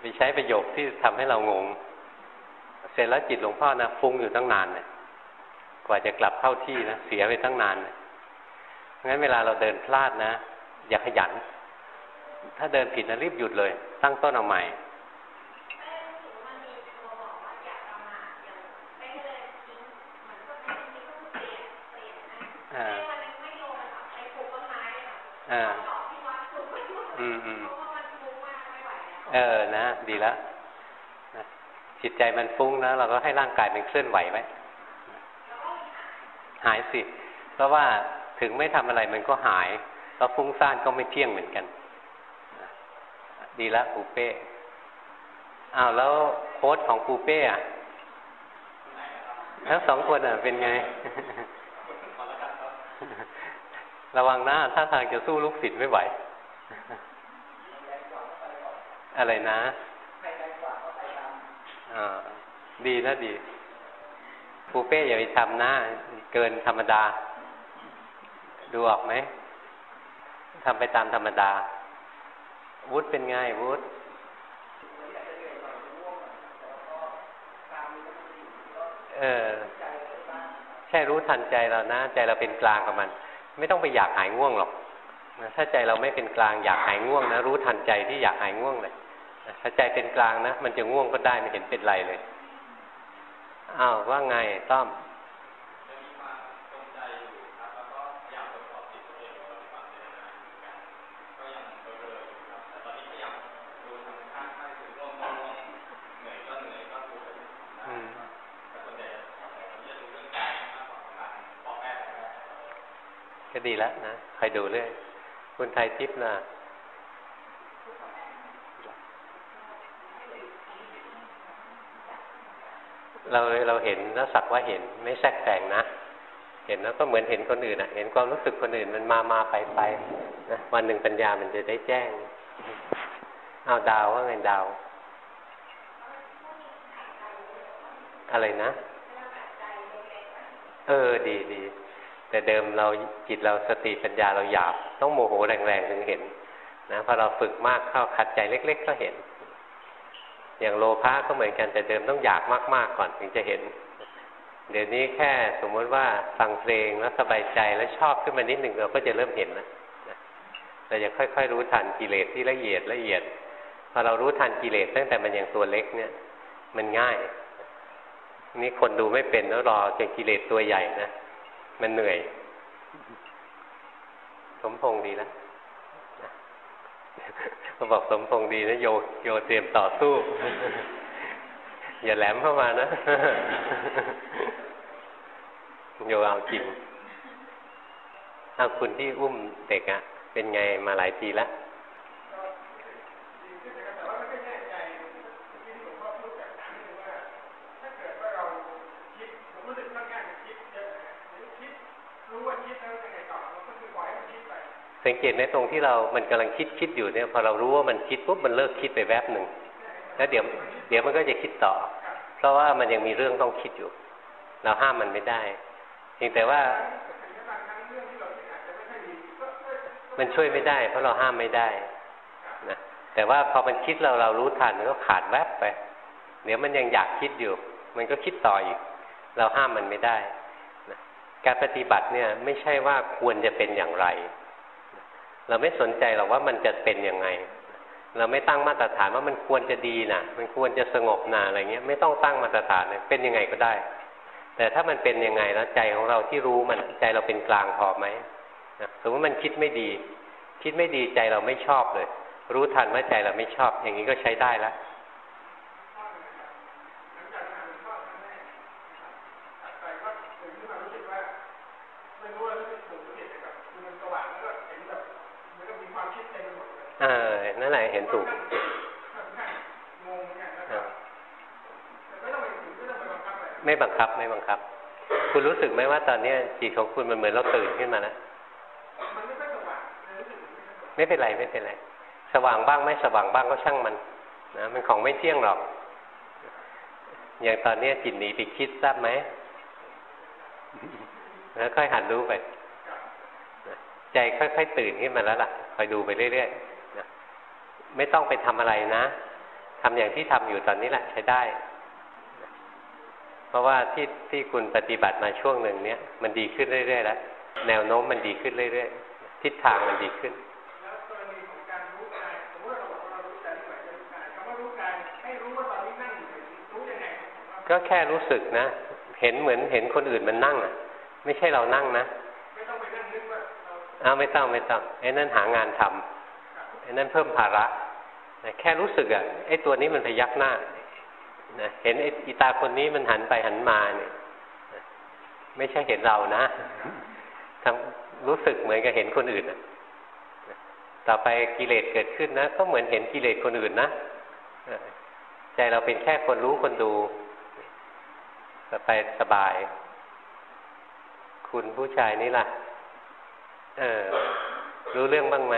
ไปใช้ประโยคที่ทำให้เรางง เสร็จแล้วจิตหลวงพ่อนะฟุ้งอยู่ตั้งนานเลยกว่าจะกลับเข้าที่นะเสียไปตั้งนานเลยงั้นเวลาเราเดินพลาดนะ อย่าขยัน ถ้าเดินผิดนะรีบหยุดเลย ตั้งต้นเอาใหม่อ่าอ่าอืมอืมเออนะ ดีแล้วจิตใจมันฟุ้งนะเราก็ให้ร่างกายมันเคลื่อนไหวไว้หายสิ เพราะว่าถึงไม่ทำอะไรมันก็หาย แล้วฟุ้งซ่านก็ไม่เที่ยงเหมือนกัน ดีล้วปูเป้อ้าวแล้วโค้ดของปูเป้อะทั้งสองคนอะเป็นไง ระวังนะถ้าทางจะสู้ลูกศิษย์ไม่ไหว อะไรนะอ่าดีนะดีปูเป้อย่าไปทำหน้าเกินธรรมดา ดูออกไหม ทำไปตามธรรมดา วุฒเป็นไงวุฒเออแค่รู้ทันใจเรานะใจเราเป็นกลางกับมัน ไม่ต้องไปอยากหายง่วงหรอกถ้าใจเราไม่เป็นกลางอยากหายง่วงนะ รู้ทันใจที่อยากหายง่วงเลยถ้าใจเป็นกลางนะมันจะง่วงก็ได้ไม่เห็นเป็นไรเลยอ้าวว่าไงต้อม ดีแล้วนะใครดูเรื่อยคุณไทยทิพย์นะเราเราเห็นแล้วสักว่าเห็นไม่แทรกแซงนะ เห็นแล้วก็เหมือนเห็นคนอื่นอะ เห็นความรู้สึกคนอื่นมันมามาไปไปนะวันหนึ่งปัญญามันจะได้แจ้งเอาดาวว่าไงดาว อะไรนะ เออดีดี แต่เดิมเราจิตเราสติปัญญาเราหยาบ ต้องโมโหแรงๆถึงเห็นนะพอเราฝึกมากเข้าขัดใจเล็ก ๆ ก็เห็น อย่างโลภะก็เหมือนกันแต่เดิมต้องอยากมากๆก่อนถึงจะเห็น เดี๋ยวนี้แค่สมมติว่าฟังเพลงแล้วสบายใจแล้วชอบขึ้นมานิดหนึ่งเราก็จะเริ่มเห็นนะเราจะค่อยๆรู้ทันกิเลสที่ละเอียดละเอียดพอเรารู้ทันกิเลสตั้งแต่มันยังตัวเล็กเนี่ย มันง่าย นี่คนดูไม่เป็นแล้วรอจนกิเลสตัวใหญ่นะ มันเหนื่อย สมพงษ์ดีแล้วเขาบอกสมพงษ์ดีนะโยโยเตรียมต่อสู้ อย่าแหลมเข้ามานะ โยเอาจริงเอาคุณที่อุ้มเด็กอะเป็นไงมาหลายปีแล้ว สังเกตในตรงที่เรา มันกำลังคิดคิดอยู่เนี่ยพอเรารู้ว่ามันคิดปุ๊บมันเลิกคิดไปแวบหนึ่งแล้วเดี๋ยวเดี๋ยวมันก็จะคิดต่อ เพราะว่ามันยังมีเรื่องต้องคิดอยู่ เราห้ามมันไม่ได้เพียงแต่ว่า มันช่วยไม่ได้ เพราะเราห้ามไม่ได้นะแต่ว่าพอมันคิดเราเรารู้ทันมันก็ขาดแวบไป เดี๋ยวมันยังอยากคิดอยู่ มันก็คิดต่ออีก เราห้ามมันไม่ได้นะการปฏิบัติเนี่ยไม่ใช่ว่าควรจะเป็นอย่างไร เราไม่สนใจหรอกว่ามันจะเป็นยังไง เราไม่ตั้งมาตรฐานว่ามันควรจะดีนะมันควรจะสงบนาอะไรเงี้ย ไม่ต้องตั้งมาตรฐานเลยเป็นยังไงก็ได้ แต่ถ้ามันเป็นยังไงแล้วใจของเราที่รู้มันใจเราเป็นกลางพอไหมนะสมมติมันคิดไม่ดี คิดไม่ดีใจเราไม่ชอบเลย รู้ทันว่าใจเราไม่ชอบ อย่างนี้ก็ใช้ได้แล้ว เออ นั่นแหละเห็นถูกไม่บังคับไม่บังคับ คุณรู้สึกไหมว่าตอนนี้จิตของคุณมันเหมือนเราตื่นขึ้นมาแล้วไม่เป็นไรไม่เป็นไร สว่างบ้างไม่สว่างบ้างก็ช่างมันนะมันของไม่เที่ยงหรอก อย่างตอนนี้จิตหนีไปคิดทราบไหมแล้วค่อยหันรู้ไป ใจค่อยๆตื่นขึ้นมาแล้วล่ะคอยดูไปเรื่อยๆ ไม่ต้องไปทำอะไรนะทำอย่างที่ทำอยู่ตอนนี้แหละใช้ได้ เพราะว่าที่ที่คุณปฏิบัติมาช่วงหนึ่งเนี้ยมันดีขึ้นเรื่อยๆแล้วแนวโน้มมันดีขึ้นเรื่อยๆทิศทางมันดีขึ้นก็แค่รู้สึกนะ เห็นเหมือนเห็นคนอื่นมันนั่งอะ ไม่ใช่เรานั่งนะไม่ต้องไปนั่งนึกว่าอ้าวไม่ต้องไม่ต้องไอ้นั่นหางานทำอันนั้นเพิ่มภาระนะ แค่รู้สึกอะไอ้ตัวนี้มันพยักหน้านะเห็นไอ้อีตาคนนี้มันหันไปหันมาเนี่ยไม่ใช่เห็นเรานะทำรู้สึกเหมือนกับเห็นคนอื่นนะต่อไปกิเลสเกิดขึ้นนะ ก็เหมือนเห็นกิเลสคนอื่นนะใจเราเป็นแค่คนรู้คนดูต่อไปสบาย คุณผู้ชายนี่ล่ะ เออ รู้เรื่องบ้างไหม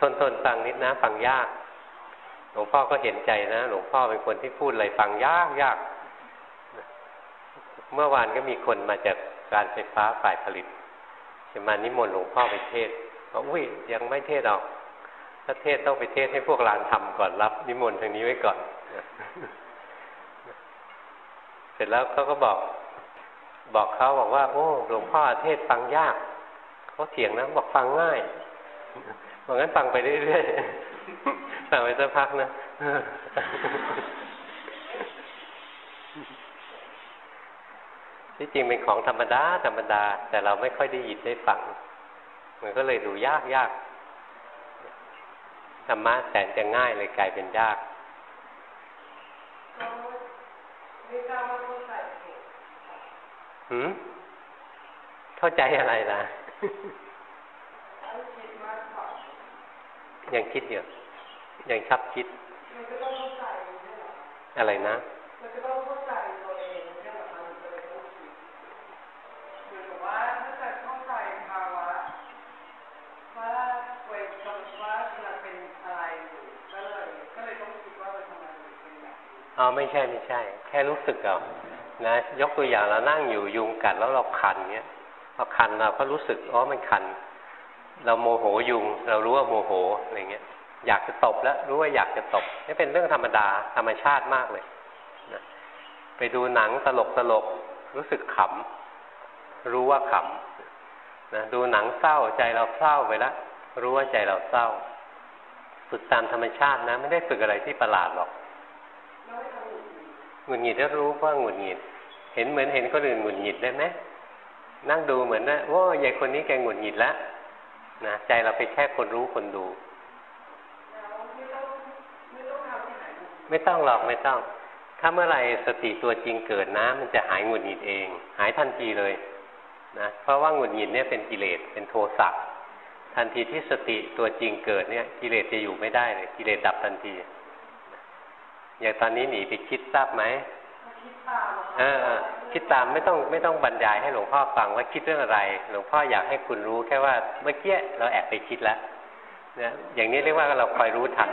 ทนทนฟังนิดนะ ฟังยาก หลวงพ่อก็เห็นใจนะ หลวงพ่อเป็นคนที่พูดอะไรฟังยากยาก เมื่อวานก็มีคนมาจากการไฟฟ้าฝ่ายผลิตจะมานิมนต์หลวงพ่อไปเทศบอกอุ้ยยังไม่เทศออกถ้าเทศต้องไปเทศให้พวกลานทำก่อนรับ นิมนต์ทางนี้ไว้ก่อน เสร็จแล้วเขาก็บอก บอกเขาบอกว่า โอ้ หลวงพ่อเทศฟังยากเขาเถียงนะบอกฟังง่าย เพราะงั้นฟังไปเรื่อยๆฟังไปสักพักนะที่จริงเป็นของธรรมดาธรรมดา แต่เราไม่ค่อยได้ยินได้ฟังมันก็เลยดูยากยากธรรมะแสนจะง่ายเลยกลายเป็นยากหืมเข้าใจอะไรล่ะ ยังคิดอยู่ยังชับคิด อะไรนะอ๋อไม่ใช่ไม่ใช่ แค่รู้สึกเอานะ ยกตัวอย่างเรานั่งอยู่ยุงกัดแล้วเราคันเนี้ยพอคันเราก็รู้สึกอ๋อมันคัน เราโมโหยุง เรารู้ว่าโมโหอะไรเงี้ยอยากจะตบแล้วรู้ว่าอยากจะตบนี่เป็นเรื่องธรรมดาธรรมชาติมากเลยนะไปดูหนังตลกตลกรู้สึกขำรู้ว่าขำนะดูหนังเศร้าใจเราเศร้าไปแล้วรู้ว่าใจเราเศร้า ฝึกตามธรรมชาตินะ ไม่ได้ฝึกอะไรที่ประหลาดหรอกหงุดหงิดแล้วรู้ว่าหงุดหงิด เห็นเหมือนเห็นคนอื่นหงุดหงิดได้ไหมนั่งดูเหมือนนะว่ายายคนนี้แกหงุดหงิดแล้ว นะใจเราเป็นแค่คนรู้คนดู ไม่ต้องหรอกไม่ต้อง ถ้าเมื่อไรสติตัวจริงเกิดนะ มันจะหายหงุดหงิดเอง หายทันทีเลยนะเพราะว่าหงุดหงิดเนี่ยเป็นกิเลสเป็นโทสะทันทีที่สติตัวจริงเกิดเนี่ย กิเลสจะอยู่ไม่ได้เลยกิเลสดับทันที อย่างตอนนี้หนีไปคิดทราบไหมคิดตาม เออคิดตามไม่ต้องไม่ต้องบรรยายให้หลวงพ่อฟังว่าคิดเรื่องอะไร หลวงพ่ออยากให้คุณรู้แค่ว่าเมื่อกี้เราแอบไปคิดแล้วเนี่ยอย่างนี้เรียกว่าเราคอยรู้ทัน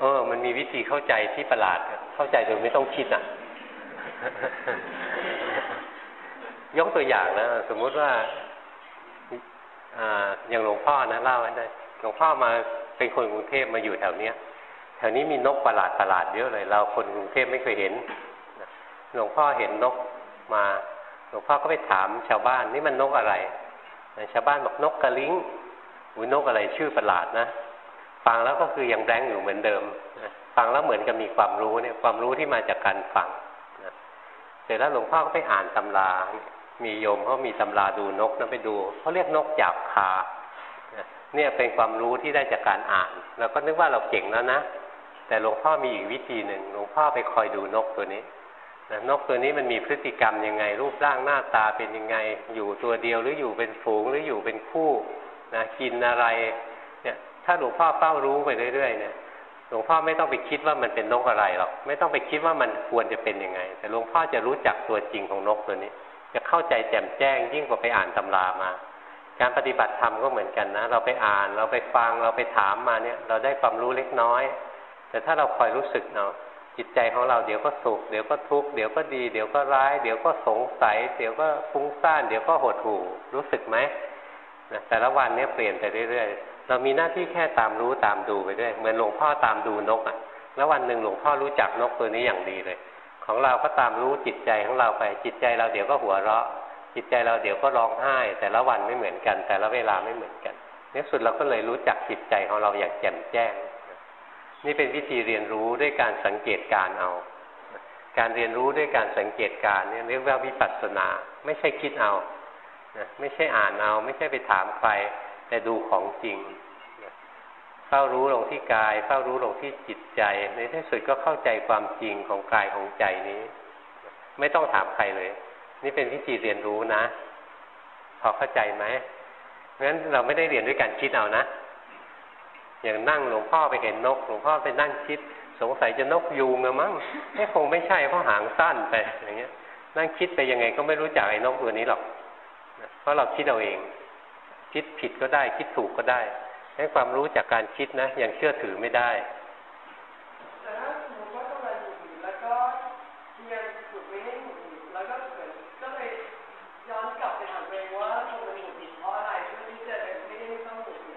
เออ มันมีวิธีเข้าใจที่ประหลาด เข้าใจโดยไม่ต้องคิดอะ ยกตัวอย่างนะ สมมุติว่าอ่าอย่างหลวงพ่อนะเล่าให้ได้หลวงพ่อมาเป็นคนกรุงเทพมาอยู่แถวเนี้ย ถวนี้มีนกประหลาดประหลาดเยอะเลย เราคนกรุงเทพไม่เคยเห็นหลวงพ่อเห็นนกมาหลวงพ่อก็ไปถามชาวบ้านนี่มันนกอะไรชาวบ้านบอกนกกระลิงอุ้ยนกอะไรชื่อประหลาดนะฟังแล้วก็คือยังแรงอยู่เหมือนเดิมฟังแล้วเหมือนกับมีความรู้เนี่ย ความรู้ที่มาจากการฟังเสร็จแล้วหลวงพ่อก็ไปอ่านตำรา มีโยมเขามีตำราดูนกนะไปดูเขาเรียกนกจับคาเนี่ยเป็นความรู้ที่ได้จากการอ่านเราก็นึกว่าเราเก่งแล้วนะ แต่หลวงพ่อมีอีกวิธีหนึ่งหลวงพ่อไปคอยดูนกตัวนี้นะนกตัวนี้มันมีพฤติกรรมยังไง รูปร่างหน้าตาเป็นยังไง อยู่ตัวเดียวหรืออยู่เป็นฝูงหรืออยู่เป็นคู่นะกินอะไรเนี่ยถ้าหลวงพ่อเฝ้ารู้ไปเรื่อยๆเนี่ยหลวงพ่อไม่ต้องไปคิดว่ามันเป็นนกอะไรหรอกไม่ต้องไปคิดว่ามันควรจะเป็นยังไง แต่หลวงพ่อจะรู้จักตัวจริงของนกตัวนี้ จะเข้าใจแจ่มแจ้งยิ่งกว่าไปอ่านตำรามา การปฏิบัติธรรมก็เหมือนกันนะ เราไปอ่านเราไปฟังเราไปถามมาเนี่ย เราได้ความรู้เล็กน้อย แต่ถ้าเราคอยรู้สึกเนาะจิตใจของเราเดี๋ยวก็สุขเดี๋ยวก็ทุกข์เดี๋ยวก็ดี เดี๋ยวก็ร้าย เดี๋ยวก็สงสัย เดี๋ยวก็ฟุ้งซ่าน เดี๋ยวก็หดหู่รู้สึกไหมนะแต่ละวันเนี้ยเปลี่ยนไปเรื่อยๆ เรามีหน้าที่แค่ตามรู้ตามดูไปด้วยเหมือนหลวงพ่อตามดูนกอะ แล้ววันหนึ่งหลวงพ่อรู้จักนกตัวนี้อย่างดีเลย ของเราก็ตามรู้จิตใจของเราไป จิตใจเราเดี๋ยวก็หัวเราะ จิตใจเราเดี๋ยวก็ร้องไห้ แต่ละวันไม่เหมือนกัน แต่ละเวลาไม่เหมือนกันในสุดเราก็เลยรู้จักจิตใจของเราอย่างแจ่มแจ้ง นี่เป็นวิธีเรียนรู้ด้วยการสังเกตการเอา การเรียนรู้ด้วยการสังเกตการเนี่ยเรียกว่าวิปัสสนา ไม่ใช่คิดเอาไม่ใช่อ่านเอา ไม่ใช่ไปถามใคร แต่ดูของจริงเฝ้ารู้ลงที่กายเฝ้ารู้ลงที่จิตใจ ในที่สุดก็เข้าใจความจริงของกายของใจนี้ ไม่ต้องถามใครเลย นี่เป็นวิธีเรียนรู้นะ พอเข้าใจไหมเพราะฉะนั้นเราไม่ได้เรียนด้วยการคิดเอานะ อย่างนั่งหลวงพ่อไปเห็นนก หลวงพ่อไปนั่งคิด สงสัยจะนกยูงอะมั้งไม่คงไม่ใช่เพราะหางสั้นไปอย่างเงี้ย นั่งคิดไปยังไงก็ไม่รู้จักไอ้นกตัวนี้หรอกเพราะเราคิดเอาเอง คิดผิดก็ได้ คิดถูกก็ได้ให้ความรู้จากการคิดนะยังเชื่อถือไม่ได้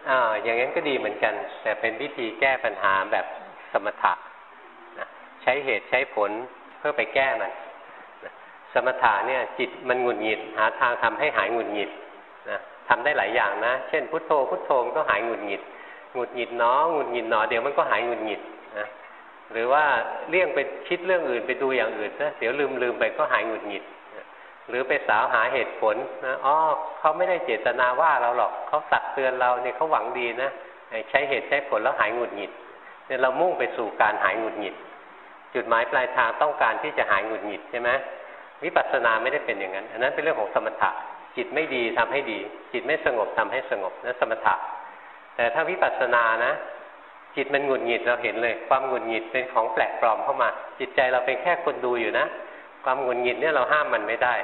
อ่าอย่างนั้นก็ดีเหมือนกัน แต่เป็นวิธีแก้ปัญหาแบบสมถะนะใช้เหตุใช้ผลเพื่อไปแก้มันสมถะเนี่ยจิตมันหงุดหงิด หาทางทำให้หายหงุดหงิดนะทำได้หลายอย่างนะ เช่น พุทโธพุทโธก็หายหงุดหงิดหงุดหงิดเนาะหงุดหงิดเนาะเดี๋ยวมันก็หายหงุดหงิดนะหรือว่าเลี่ยงไปคิดเรื่องอื่นไปดูอย่างอื่นนะเดี๋ยวลืมลืมไปก็หายหงุดหงิด หรือไปสาวหาเหตุผลนะอ๋อเขาไม่ได้เจตนาว่าเราหรอกเขาสักเตือนเราเนี่ยเขาหวังดีนะใช้เหตุใช้ผลแล้วหายหงุดหงิดเนี่ยเรามุ่งไปสู่การหายหงุดหงิด จุดหมายปลายทางต้องการที่จะหายหงุดหงิดใช่ไหมวิปัสสนาไม่ได้เป็นอย่างนั้น อันนั้นเป็นเรื่องของสมถะ จิตไม่ดีทำให้ดี จิตไม่สงบทำให้สงบนั่นสมถะ แต่ถ้าวิปัสสนานะ จิตมันหงุดหงิดเราเห็นเลย ความหงุดหงิดเป็นของแปลกปลอมเข้ามา จิตใจเราเป็นแค่คนดูอยู่นะ ความหงุดหงิดเนี่ยเราห้ามมันไม่ได้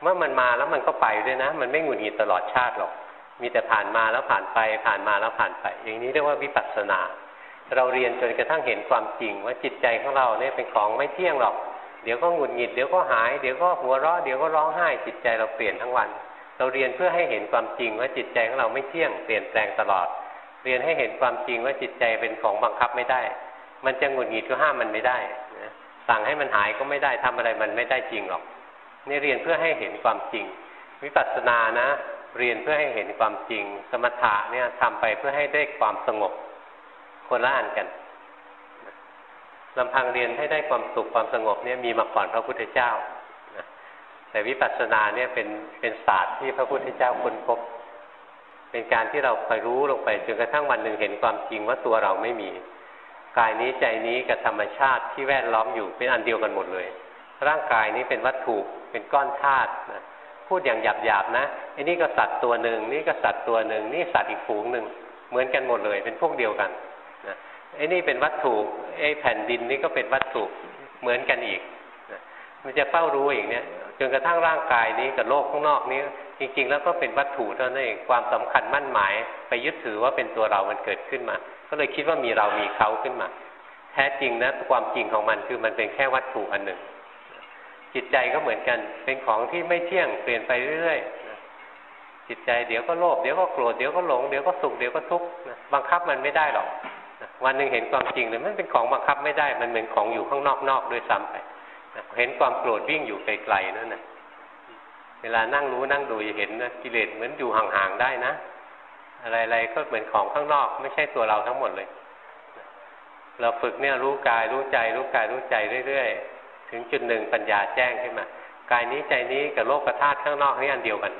เมื่อมันมาแล้วมันก็ไปด้วยนะ มันไม่หงุดหงิดตลอดชาติหรอก มีแต่ผ่านมาแล้วผ่านไป ผ่านมาแล้วผ่านไป อย่างนี้เรียกว่าวิปัสสนา เราเรียนจนกระทั่งเห็นความจริง ว่าจิตใจของเราเนี่ยเป็นของไม่เที่ยงหรอก เดี๋ยวก็หงุดหงิด เดี๋ยวก็หาย เดี๋ยวก็หัวเราะ เดี๋ยวก็ร้องไห้ จิตใจเราเปลี่ยนทั้งวัน เราเรียนเพื่อให้เห็นความจริงว่าจิตใจของเราไม่เที่ยง เปลี่ยนแปลงตลอด เรียนให้เห็นความจริงว่าจิตใจเป็นของบังคับไม่ได้ มันจะหงุดหงิดก็ห้ามมันไม่ได้น สั่งให้มันหายก็ไม่ได้ทำอะไรมันไม่ได้จริงหรอก นี่เรียนเพื่อให้เห็นความจริง วิปัสสนานะ เรียนเพื่อให้เห็นความจริง สมถะเนี่ยทำไปเพื่อให้ได้ความสงบ คนละอันกันลำพังเรียนให้ได้ความสุขความสงบเนี่ยมีมาก่อนพระพุทธเจ้าแต่วิปัสสนาเนี่ยเป็นเป็นศาสตร์ที่พระพุทธเจ้าค้นพบ เป็นการที่เราคอยรู้ลงไปจนกระทั่งวันหนึ่งเห็นความจริงว่าตัวเราไม่มี กายนี้ใจนี้กับธรรมชาติที่แวดล้อมอยู่เป็นอันเดียวกันหมดเลย ร่างกายนี้เป็นวัตถุเป็นก้อนธาตุนะพูดอย่างหยาบๆนะไอ้นี่ก็สัตว์ตัวหนึ่งนี่ก็สัตว์ตัวหนึ่งนี่สัตว์อีกฝูงหนึ่งเหมือนกันหมดเลย เป็นพวกเดียวกันนะไอ้นี่เป็นวัตถุไอ้แผ่นดินนี่ก็เป็นวัตถุเหมือนกันอีกนะมันจะเฝ้ารู้อีกเนี่ยจนกระทั่งร่างกายนี้กับโลกข้างนอกนี้ จริง ๆ แล้วก็เป็นวัตถุเท่านั้นเองความสำคัญมั่นหมาย ไปยึดถือว่าเป็นตัวเรามันเกิดขึ้นมา ก็เลยคิดว่ามีเรามีเขาขึ้นมา แท้จริงนะความจริงของมันคือมันเป็นแค่วัตถุอันหนึ่ง จิตใจก็เหมือนกัน เป็นของที่ไม่เที่ยงเปลี่ยนไปเรื่อยๆจิตใจเดี๋ยวก็โลภเดี๋ยวก็โกรธเดี๋ยวก็หลงเดี๋ยวก็สุขเดี๋ยวก็ทุกข์บังคับมันไม่ได้หรอกวันหนึ่งเห็นความจริงเลยมันเป็นของบังคับไม่ได้มันเหมือนของอยู่ข้างนอกๆด้วยซ้ำไปเห็นความโกรธวิ่งอยู่ไกลๆนั่นนะเวลานั่งรู้นั่งดูจะเห็นนะกิเลสเหมือนอยู่ห่างๆได้นะ อะไรๆก็เหมือนของข้างนอก ไม่ใช่ตัวเราทั้งหมดเลย เราฝึกเนี่ยรู้กายรู้ใจ รู้กายรู้ใจเรื่อยๆ ถึงจุดหนึ่งปัญญาแจ้งขึ้นมากายนี้ใจนี้กับโลกธาตุข้างนอกนี่อันเดียวกัน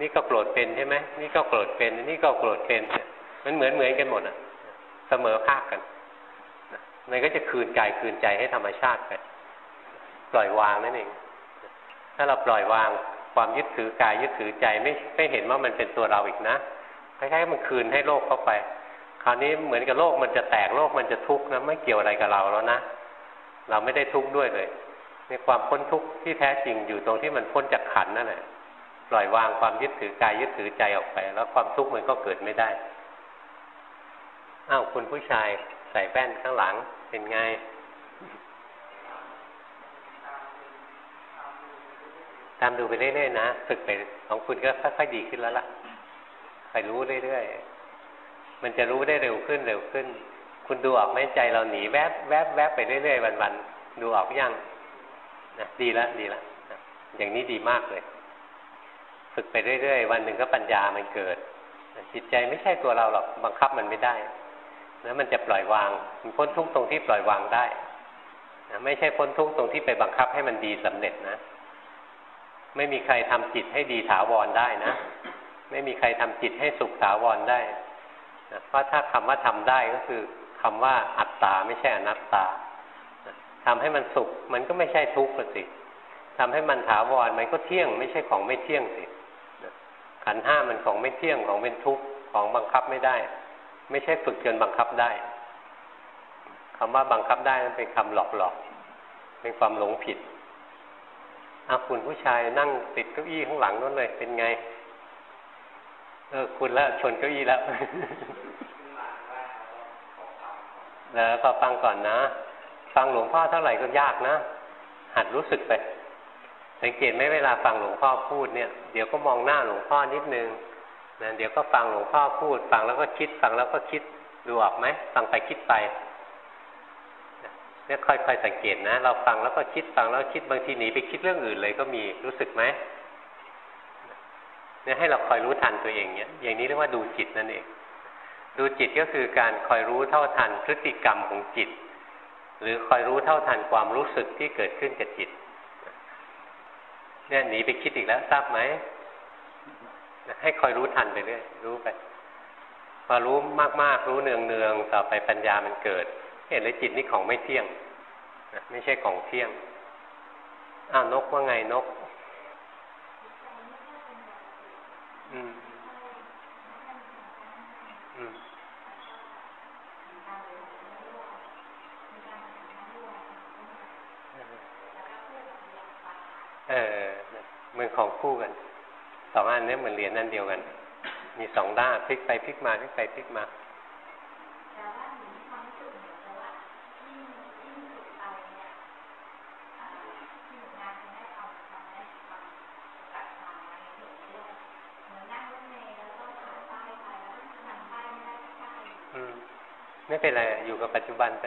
นี่ก็โกรธเป็นใช่ไหมนี่ก็โกรธเป็น นี่ก็โกรธเป็น มันเหมือนเหมือนกันหมดอะ เสมอภาคกันมันก็จะคืนกายคืนใจให้ธรรมชาติไปปล่อยวางนั่นเอง ถ้าเราปล่อยวางความยึดถือกายยึดถือใจไม่ไม่เห็นว่ามันเป็นตัวเราอีกนะ ล้ายๆมันคืนให้โลกเข้าไป คราวนี้เหมือนกับโลกมันจะแตกโลกมันจะทุกข์นะไม่เกี่ยวอะไรกับเราแล้วนะ เราไม่ได้ทุกข์ด้วยเลยในความพ้นทุกข์ที่แท้จริงอยู่ตรงที่มันพ้นจากขันนั่นแหละปล่อยวางความยึดถือกายยึดถือใจออกไป แล้วความทุกข์มันก็เกิดไม่ได้อ้าวคุณผู้ชายใส่แว่นข้างหลังเป็นไงตามดูไปเรื่อยๆนะฝึกไปของคุณก็ค่อยๆดีขึ้นแล้วล่ะ คอยรู้เรื่อยๆ มันจะรู้ได้เร็วขึ้นเร็วขึ้น คุณดูออกไหมใจเราหนีแวบแวบแวบไปเรื่อยๆวันๆดูออกยังนะดีล้วดีล้วอย่างนี้ดีมากเลย ฝึกไปเรื่อยๆ วันหนึ่งก็ปัญญามันเกิดจิตใจไม่ใช่ตัวเราหรอกบังคับมันไม่ได้นะมันจะปล่อยวาง มันพ้นทุกตรงที่ปล่อยวางได้นะไม่ใช่พ้นทุกตรงที่ไปบังคับให้มันดีสำเร็จนะ ไม่มีใครทำจิตให้ดีถาวรได้นะ ไม่มีใครทำจิตให้สุขถาวรได้นะเพราะถ้าคำว่าทำได้ก็คือคำว่าอัตตาไม่ใช่อนัตตาทำให้มันสุขมันก็ไม่ใช่ทุกข์สิทำให้มันถาวรมันก็เที่ยง ไม่ใช่ของไม่เที่ยงสิขันห้ามันของไม่เที่ยงของเป็นทุกข์ของบังคับไม่ได้ ไม่ใช่ฝึกจนบังคับได้คำว่าบังคับได้มันเป็นคำหลอกๆเป็นความหลงผิดอาคุณผู้ชายนั่งติดเก้าอี้ข้างหลังนั่นเลยเป็นไง เออคุณแล้วชนเก้าอี้แล้วแล้วก็ฟังก่อนนะ ฟังหลวงพ่อเท่าไหร่ก็ยากนะ หัดรู้สึกไปสังเกตไหมเวลาฟังหลวงพ่อพูดเนี่ย เดี๋ยวก็มองหน้าหลวงพ่อนิดนึงนะเดี๋ยวก็ฟังหลวงพ่อพูด ฟังแล้วก็คิด ฟังแล้วก็คิดดูออกไหมฟังไปคิดไปเนี่ยค่อยๆสังเกตนะ เราฟังแล้วก็คิดฟังแล้วคิดบางทีหนีไปคิดเรื่องอื่นเลยก็มีรู้สึกไหม เนี่ยให้เราคอยรู้ทันตัวเองเนี่ยอย่างนี้เรียกว่าดูจิตนั่นเอง ดูจิตก็คือการคอยรู้เท่าทันพฤติกรรมของจิต หรือคอยรู้เท่าทันความรู้สึกที่เกิดขึ้นกับจิตเนี่ยหนีไปคิดอีกแล้วทราบไหมให้คอยรู้ทันไปเรื่อยรู้ไปพอรู้มากๆ รู้เนืองๆต่อไปปัญญามันเกิด เห็นเลยจิตนี่ของไม่เที่ยงไม่ใช่ของเที่ยงอ้าวนกว่าไงนก อืมอืมเออมันของคู่กัน สองอันนี้เหมือนเหรียญนั่นเดียวกัน มีสองด้านพลิกไปพลิกมาพลิกไปพลิกมา เป็นไรอยู่กับปัจจุบันไป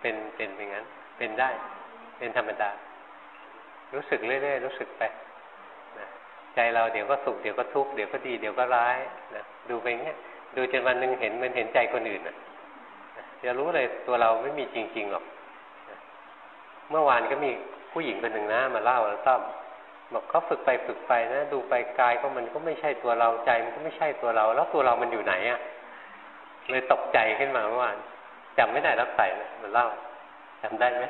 เป็นเป็นเป็นงั้น เป็นได้ เป็นธรรมดา รู้สึกเรื่อยๆรู้สึกไปนะใจเราเดี๋ยวก็สุขเดี๋ยวก็ทุกข์เดี๋ยวก็ดีเดี๋ยวก็ร้ายนะดูไปเงี้ยดูจนวันหนึ่งเห็นมันเห็นใจคนอื่นนะจะรู้เลยตัวเราไม่มีจริงๆหรอกเมื่อวานก็มีผู้หญิงคนหนึ่งนะมาเล่าแล้วต้อมบอกเขาฝึกไปฝึกไปนะ ดูไปกายก็มันก็ไม่ใช่ตัวเราใจมันก็ไม่ใช่ตัวเรา แล้วตัวเรามันอยู่ไหนอะ่ะ เลยตกใจขึ้นมาเมื่อวานจำไม่ได้รับใส่นะมันเล่าจำได้ไหม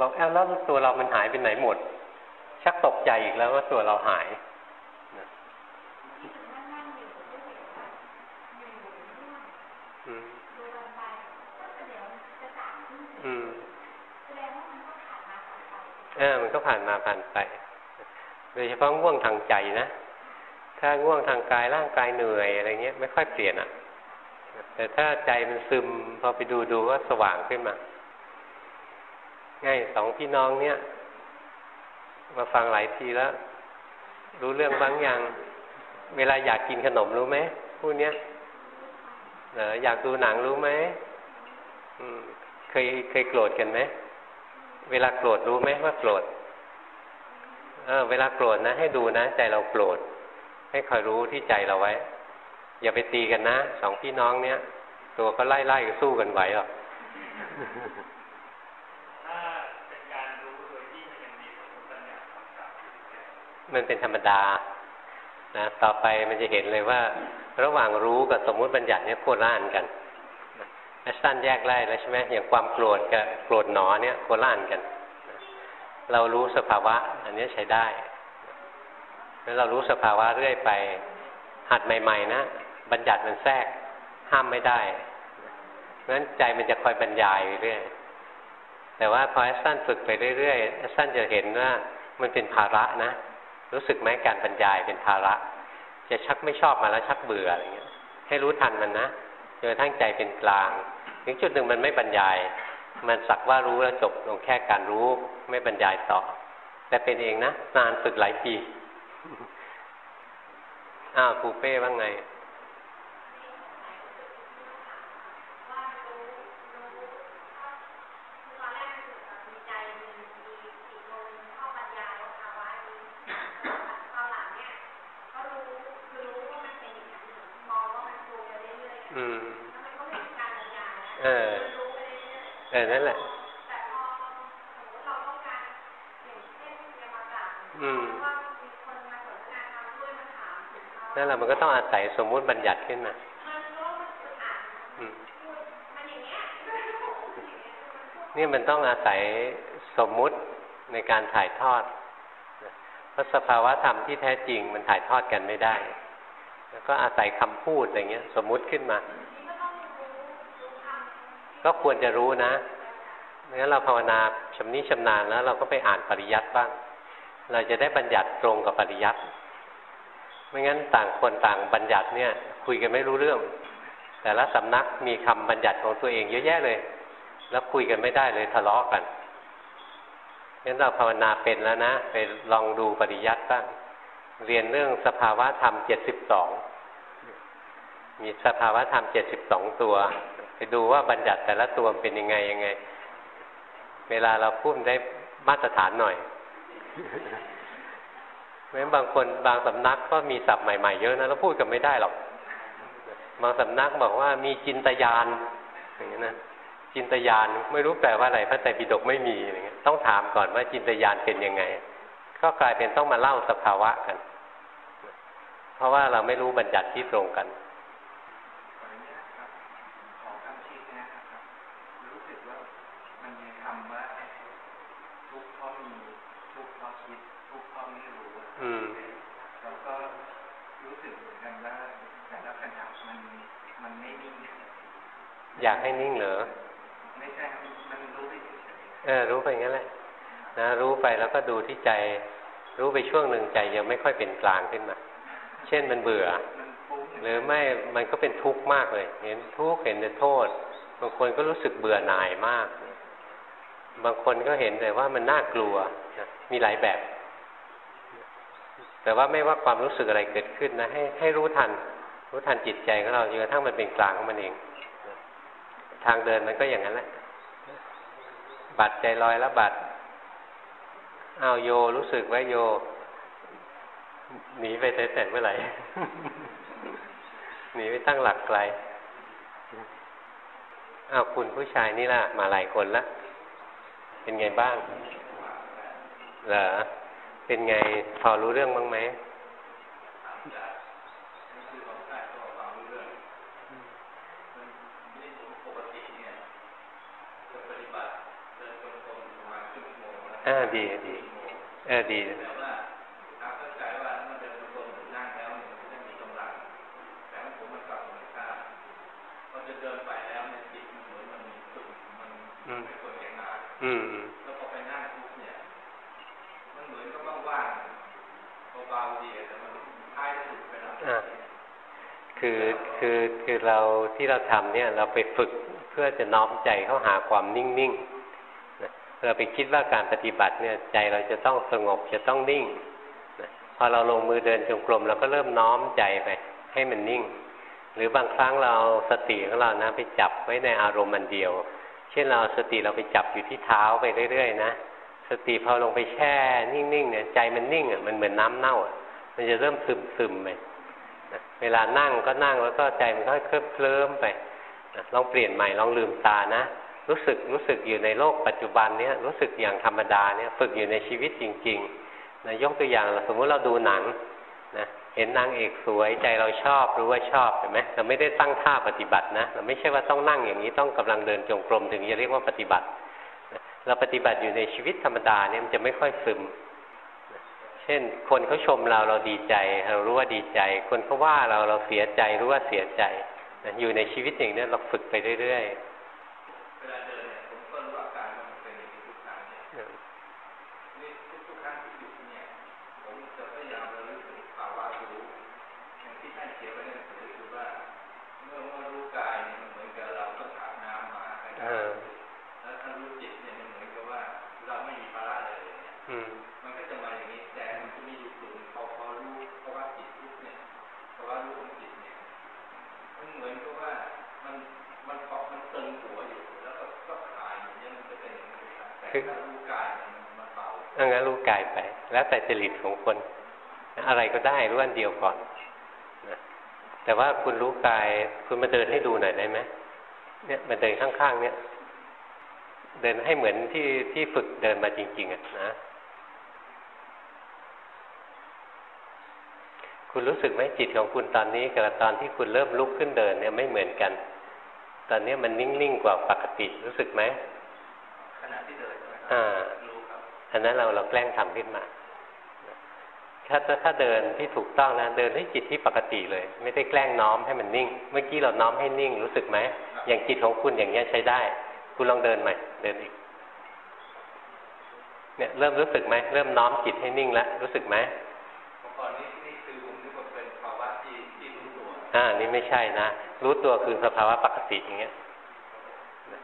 บอกแอลแล้วตัวเรามันหายไปไหนหมด ชักตกใจอีกแล้วว่าตัวเราหายอืมอืมเออมันก็ผ่านมาผ่านไป โดยเฉพาะง่วงทางใจนะ ถ้าง่วงทางกายร่างกายเหนื่อยอะไรเงี้ยไม่ค่อยเปลี่ยนอะ แต่ถ้าใจมันซึมพอไปดูดูว่าสว่างขึ้นมาง่ายสองพี่น้องเนี้ยมาฟังหลายทีแล้ว รู้เรื่องบางอย่าง เวลาอยากกินขนมรู้ไหมพูดเนี้ยเอออยากดูหนังรู้ไหมเคยเคยโกรธกันไหมเวลาโกรธรู้ไหมว่าโกรธเออเวลาโกรธนะ ให้ดูนะ ใจเราโกรธ ให้คอยรู้ที่ใจเราไว้ อย่าไปตีกันนะสองพี่น้องเนี้ยตัวก็ไล่ไล่สู้กันไหวหรอกมันเป็นธรรมดานะต่อไปมันจะเห็นเลยว่า ระหว่างรู้กับสมมุติบัญญัติเนี่ยโคล่านกันแอสตันแยกไล่แล้วใช่ไหมอย่างความโกรธกับโกรธหนอเนี่ยโคล่านกัน เรารู้สภาวะ อันนี้ใช้ได้ แล้วเรารู้สภาวะเรื่อยไป หัดใหม่ ๆ นะ บัญญัติมันแทรก ห้ามไม่ได้เพราะฉะนั้นใจมันจะคอยบรรยายไปเรื่อย แต่ว่าพอแอสตันฝึกไปเรื่อยๆแอสตันจะเห็นว่ามันเป็นภาระนะ รู้สึกไหมการบรรยายเป็นภาระ จะชักไม่ชอบมาแล้วชักเบื่ออะไรเงี้ย ให้รู้ทันมันนะจนทั้งใจเป็นกลาง ถึงจุดหนึ่งมันไม่บรรยาย มันสักว่ารู้แล้วจบลงแค่การรู้ไม่บรรยายต่อ แต่เป็นเองนะนานฝึกหลายปี อ้าวปูเป้ว่าไงเออเออนั่นแหละ อืม นั่นแหละมันก็ต้องอาศัยสมมุติบัญญัติขึ้นมานี่มันต้องอาศัยสมมุติในการถ่ายทอดเพราะสภาวะธรรมที่แท้จริงมันถ่ายทอดกันไม่ได้ แล้วก็อาศัยคำพูดอะไรเงี้ย สมมุติขึ้นมา ก็ควรจะรู้นะงั้นเราภาวนาชำนิชำนาญแล้ว เราก็ไปอ่านปริยัติบ้าง เราจะได้บัญญัติตรงกับปริยัติ ไม่งั้นต่างคนต่างบัญญัติเนี่ย คุยกันไม่รู้เรื่อง แต่ละสำนักมีคำบัญญัติของตัวเองเยอะแยะเลย แล้วคุยกันไม่ได้เลยทะเลาะกันงั้นเราภาวนาเป็นแล้วนะไปลองดูปริยัติบ้างเรียนเรื่องสภาวะธรรมเจ็ดสิบสองมีสภาวะธรรมเจ็ดสิบสองตัว ไปดูว่าบัญญัติแต่ละตัวเป็นยังไงยังไง เวลาเราพูดได้มาตรฐานหน่อย ราะบางคนบางสำนักก็มีศัพท์ใหม่ ๆ เยอะนะแล้วพูดกันไม่ได้หรอก บางสำนักบอกว่ามีจินตยานอย่างนี้นะจินตยานไม่รู้แปลว่าอะไรพระไตรปิฎกไม่มีอะไรเงี้ยต้องถามก่อนว่าจินตยานเป็นยังไง ก็กลายเป็นต้องมาเล่าสภาวะกัน เพราะว่าเราไม่รู้บัญญัติที่ตรงกัน อยากให้นิ่งเหรอไม่ใช่มันรู้ไปเออรู้ไปงั้นแหละนะรู้ไปแล้วก็ดูที่ใจ รู้ไปช่วงหนึ่งใจยังไม่ค่อยเป็นกลางขึ้นมาเช่นมันเบื่อ หรือไม่มันก็เป็นทุกข์มากเลย เห็นทุกข์เห็นแต่โทษบางคนก็รู้สึกเบื่อหน่ายมาก บางคนก็เห็นแต่ว่ามันน่ากลัวนะมีหลายแบบ แต่ว่าไม่ว่าความรู้สึกอะไรเกิดขึ้นนะให้ให้รู้ทัน รู้ทันจิตใจของเราจนกระทั่งมันเป็นกลางของมันเอง ทางเดินมันก็อย่างนั้นแหละบัดใจลอยแล้วบัดอ้าวโยรู้สึกว่าโย หนีไปแต่แต่เมื่อไหร่หนีไปตั้งหลักไกลอ้าวคุณผู้ชายนี่ล่ะ มาหลายคนละเป็นไงบ้างเหรอ เป็นไงพอรู้เรื่องบ้างไหมอ่าดีดีเออดีอืมแล้วพอไปนั่งปุ๊บเนี่ย มันเหมือนกับว่างๆเบาๆดีแต่มันท้ายสุดไปแล้วคือคือคือเราที่เราทำเนี่ยเราไปฝึกเพื่อจะน้อมใจเข้าหาความนิ่งๆเราไปคิดว่าการปฏิบัติเนี่ยใจเราจะต้องสงบจะต้องนิ่งพอเราลงมือเดินจงกรมเราก็เริ่มน้อมใจไปให้มันนิ่ง หรือบางครั้งเราสติของเรานะไปจับไว้ในอารมณ์มันเดียว เช่นเราสติเราไปจับอยู่ที่เท้าไปเรื่อยๆนะ ติพอลงไปแช่นิ่งๆเนี่ยใจมันนิ่งอะมันเหมือนน้าเน่าอะมันจะเริ่มซึมซึมไปเวลานั่งก็นั่งแล้วก็ใจมันก็เคลิ้มเคลิ้มไปลองเปลี่ยนใหม่ลองลืมตานะ รู้สึกรู้สึกอยู่ในโลกปัจจุบันเนี้ยรู้สึกอย่างธรรมดาเนี่ยฝึกอยู่ในชีวิตจริงๆนะยกตัวอย่างสมมุติเราดูหนังนะเห็นนางเอกสวยใจเราชอบรู้ว่าชอบเห็นไหมเราไม่ได้ตั้งท่าปฏิบัตินะเราไม่ใช่ว่าต้องนั่งอย่างนี้ต้องกำลังเดินจงกรมถึงจะเรียกว่าปฏิบัติ เราปฏิบัติอยู่ในชีวิตธรรมดาเนี่ยมันจะไม่ค่อยซึม เช่น คนเขาชมเราเราดีใจ เรารู้ว่าดีใจ คนเขาว่าเราเราเสียใจรู้ว่าเสียใจ อยู่ในชีวิตอย่างนี้เราฝึกไปเรื่อยๆ แล้วแต่จริตของคน อะไรก็ได้รู้อันเดียวก่อนนะแต่ว่าคุณรู้กายคุณมาเดินให้ดูหน่อยได้ไหมเนี่ยมาเดินข้างๆเนี่ย เดินให้เหมือนที่ที่ฝึกเดินมาจริง ๆอะนะคุณรู้สึกไหมจิตของคุณตอนนี้กับตอนที่คุณเริ่มลุกขึ้นเดินเนี่ยไม่เหมือนกัน ตอนนี้มันนิ่งๆกว่าปกติรู้สึกไหมขณะที่เดินอ่าอันนั้นเราเราแกล้งทำขึ้นมา ถ้าถ้าเดินที่ถูกต้องนะเดินให้จิตที่ปกติเลย ไม่ได้แกล้งน้อมให้มันนิ่ง เมื่อกี้เราน้อมให้นิ่งรู้สึกไหมอย่างจิตของคุณอย่างเงี้ยใช้ได้ คุณลองเดินใหม่เดินอีกเนี่ยเริ่มรู้สึกไหมเริ่มน้อมจิตให้นิ่งแล้วรู้สึกไหมก่อนนี้นี่คือผมนึกว่าเป็นภาวะที่ที่รู้ตัวอ่านี่ไม่ใช่นะรู้ตัวคือสภาวะปกติอย่างเงี้ย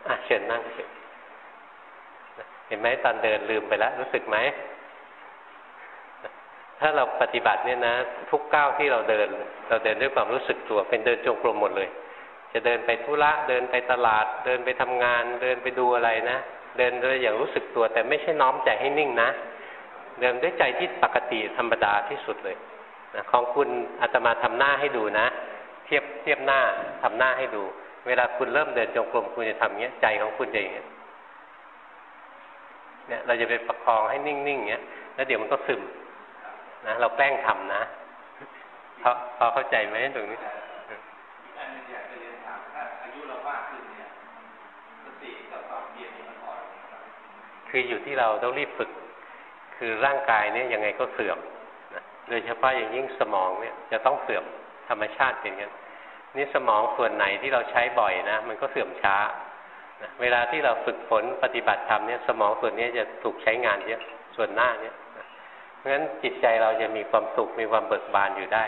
อะเชิญนั่งเชิญเห็นไหมตอนเดินลืมไปแล้วรู้สึกไหม ถ้าเราปฏิบัติเนี่ยนะ ทุกก้าวที่เราเดิน เราเดินด้วยความรู้สึกตัว เป็นเดินจงกรมหมดเลย จะเดินไปธุระเดินไปตลาด เดินไปทำงาน เดินไปดูอะไรนะ เดินโดยอย่างรู้สึกตัว แต่ไม่ใช่น้อมใจให้นิ่งนะ เดินด้วยใจที่ปกติธรรมดาที่สุดเลยนะของคุณอาตมาทำหน้าให้ดูนะ เทียบเทียบหน้าทำหน้าให้ดู เวลาคุณเริ่มเดินจงกรมคุณจะทำเงี้ยใจของคุณจะอย่างเงี้ยเนี่ยเราจะไปประคองให้นิ่งๆเงี้ยแล้วเดี๋ยวมันก็ซึม นะเราแกล้งทำนะพอพอเข้าใจไหมตรงนี้คืออยู่ที่เราต้องรีบฝึก คือร่างกายเนี่ยยังไงก็เสื่อมนะโดยเฉพาะอย่างยิ่งสมองเนี่ยจะต้องเสื่อมธรรมชาติเป็นงั้นนี่สมองส่วนไหนที่เราใช้บ่อยนะ มันก็เสื่อมช้าเวลาที่เราฝึกฝนปฏิบัติธรรมเนี่ยสมองส่วนนี้จะถูกใช้งานเยอะส่วนหน้าเนี่ย เพราะฉะนั้นจิตใจเราจะมีความสุขมีความเบิกบานอยู่ได้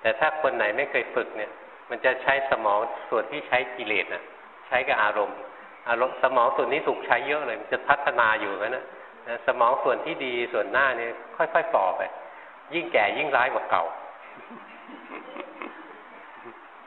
แต่ถ้าคนไหนไม่เคยฝึกเนี่ย มันจะใช้สมองส่วนที่ใช้กิเลสนะใช้กับอารมณ์ อารมณ์สมองส่วนนี้ถูกใช้เยอะเลย มันจะพัฒนาอยู่นะนะสมองส่วนที่ดีส่วนหน้าเนี่ยค่อยๆฝ่อไป ยิ่งแก่ยิ่งร้ายกว่าเก่า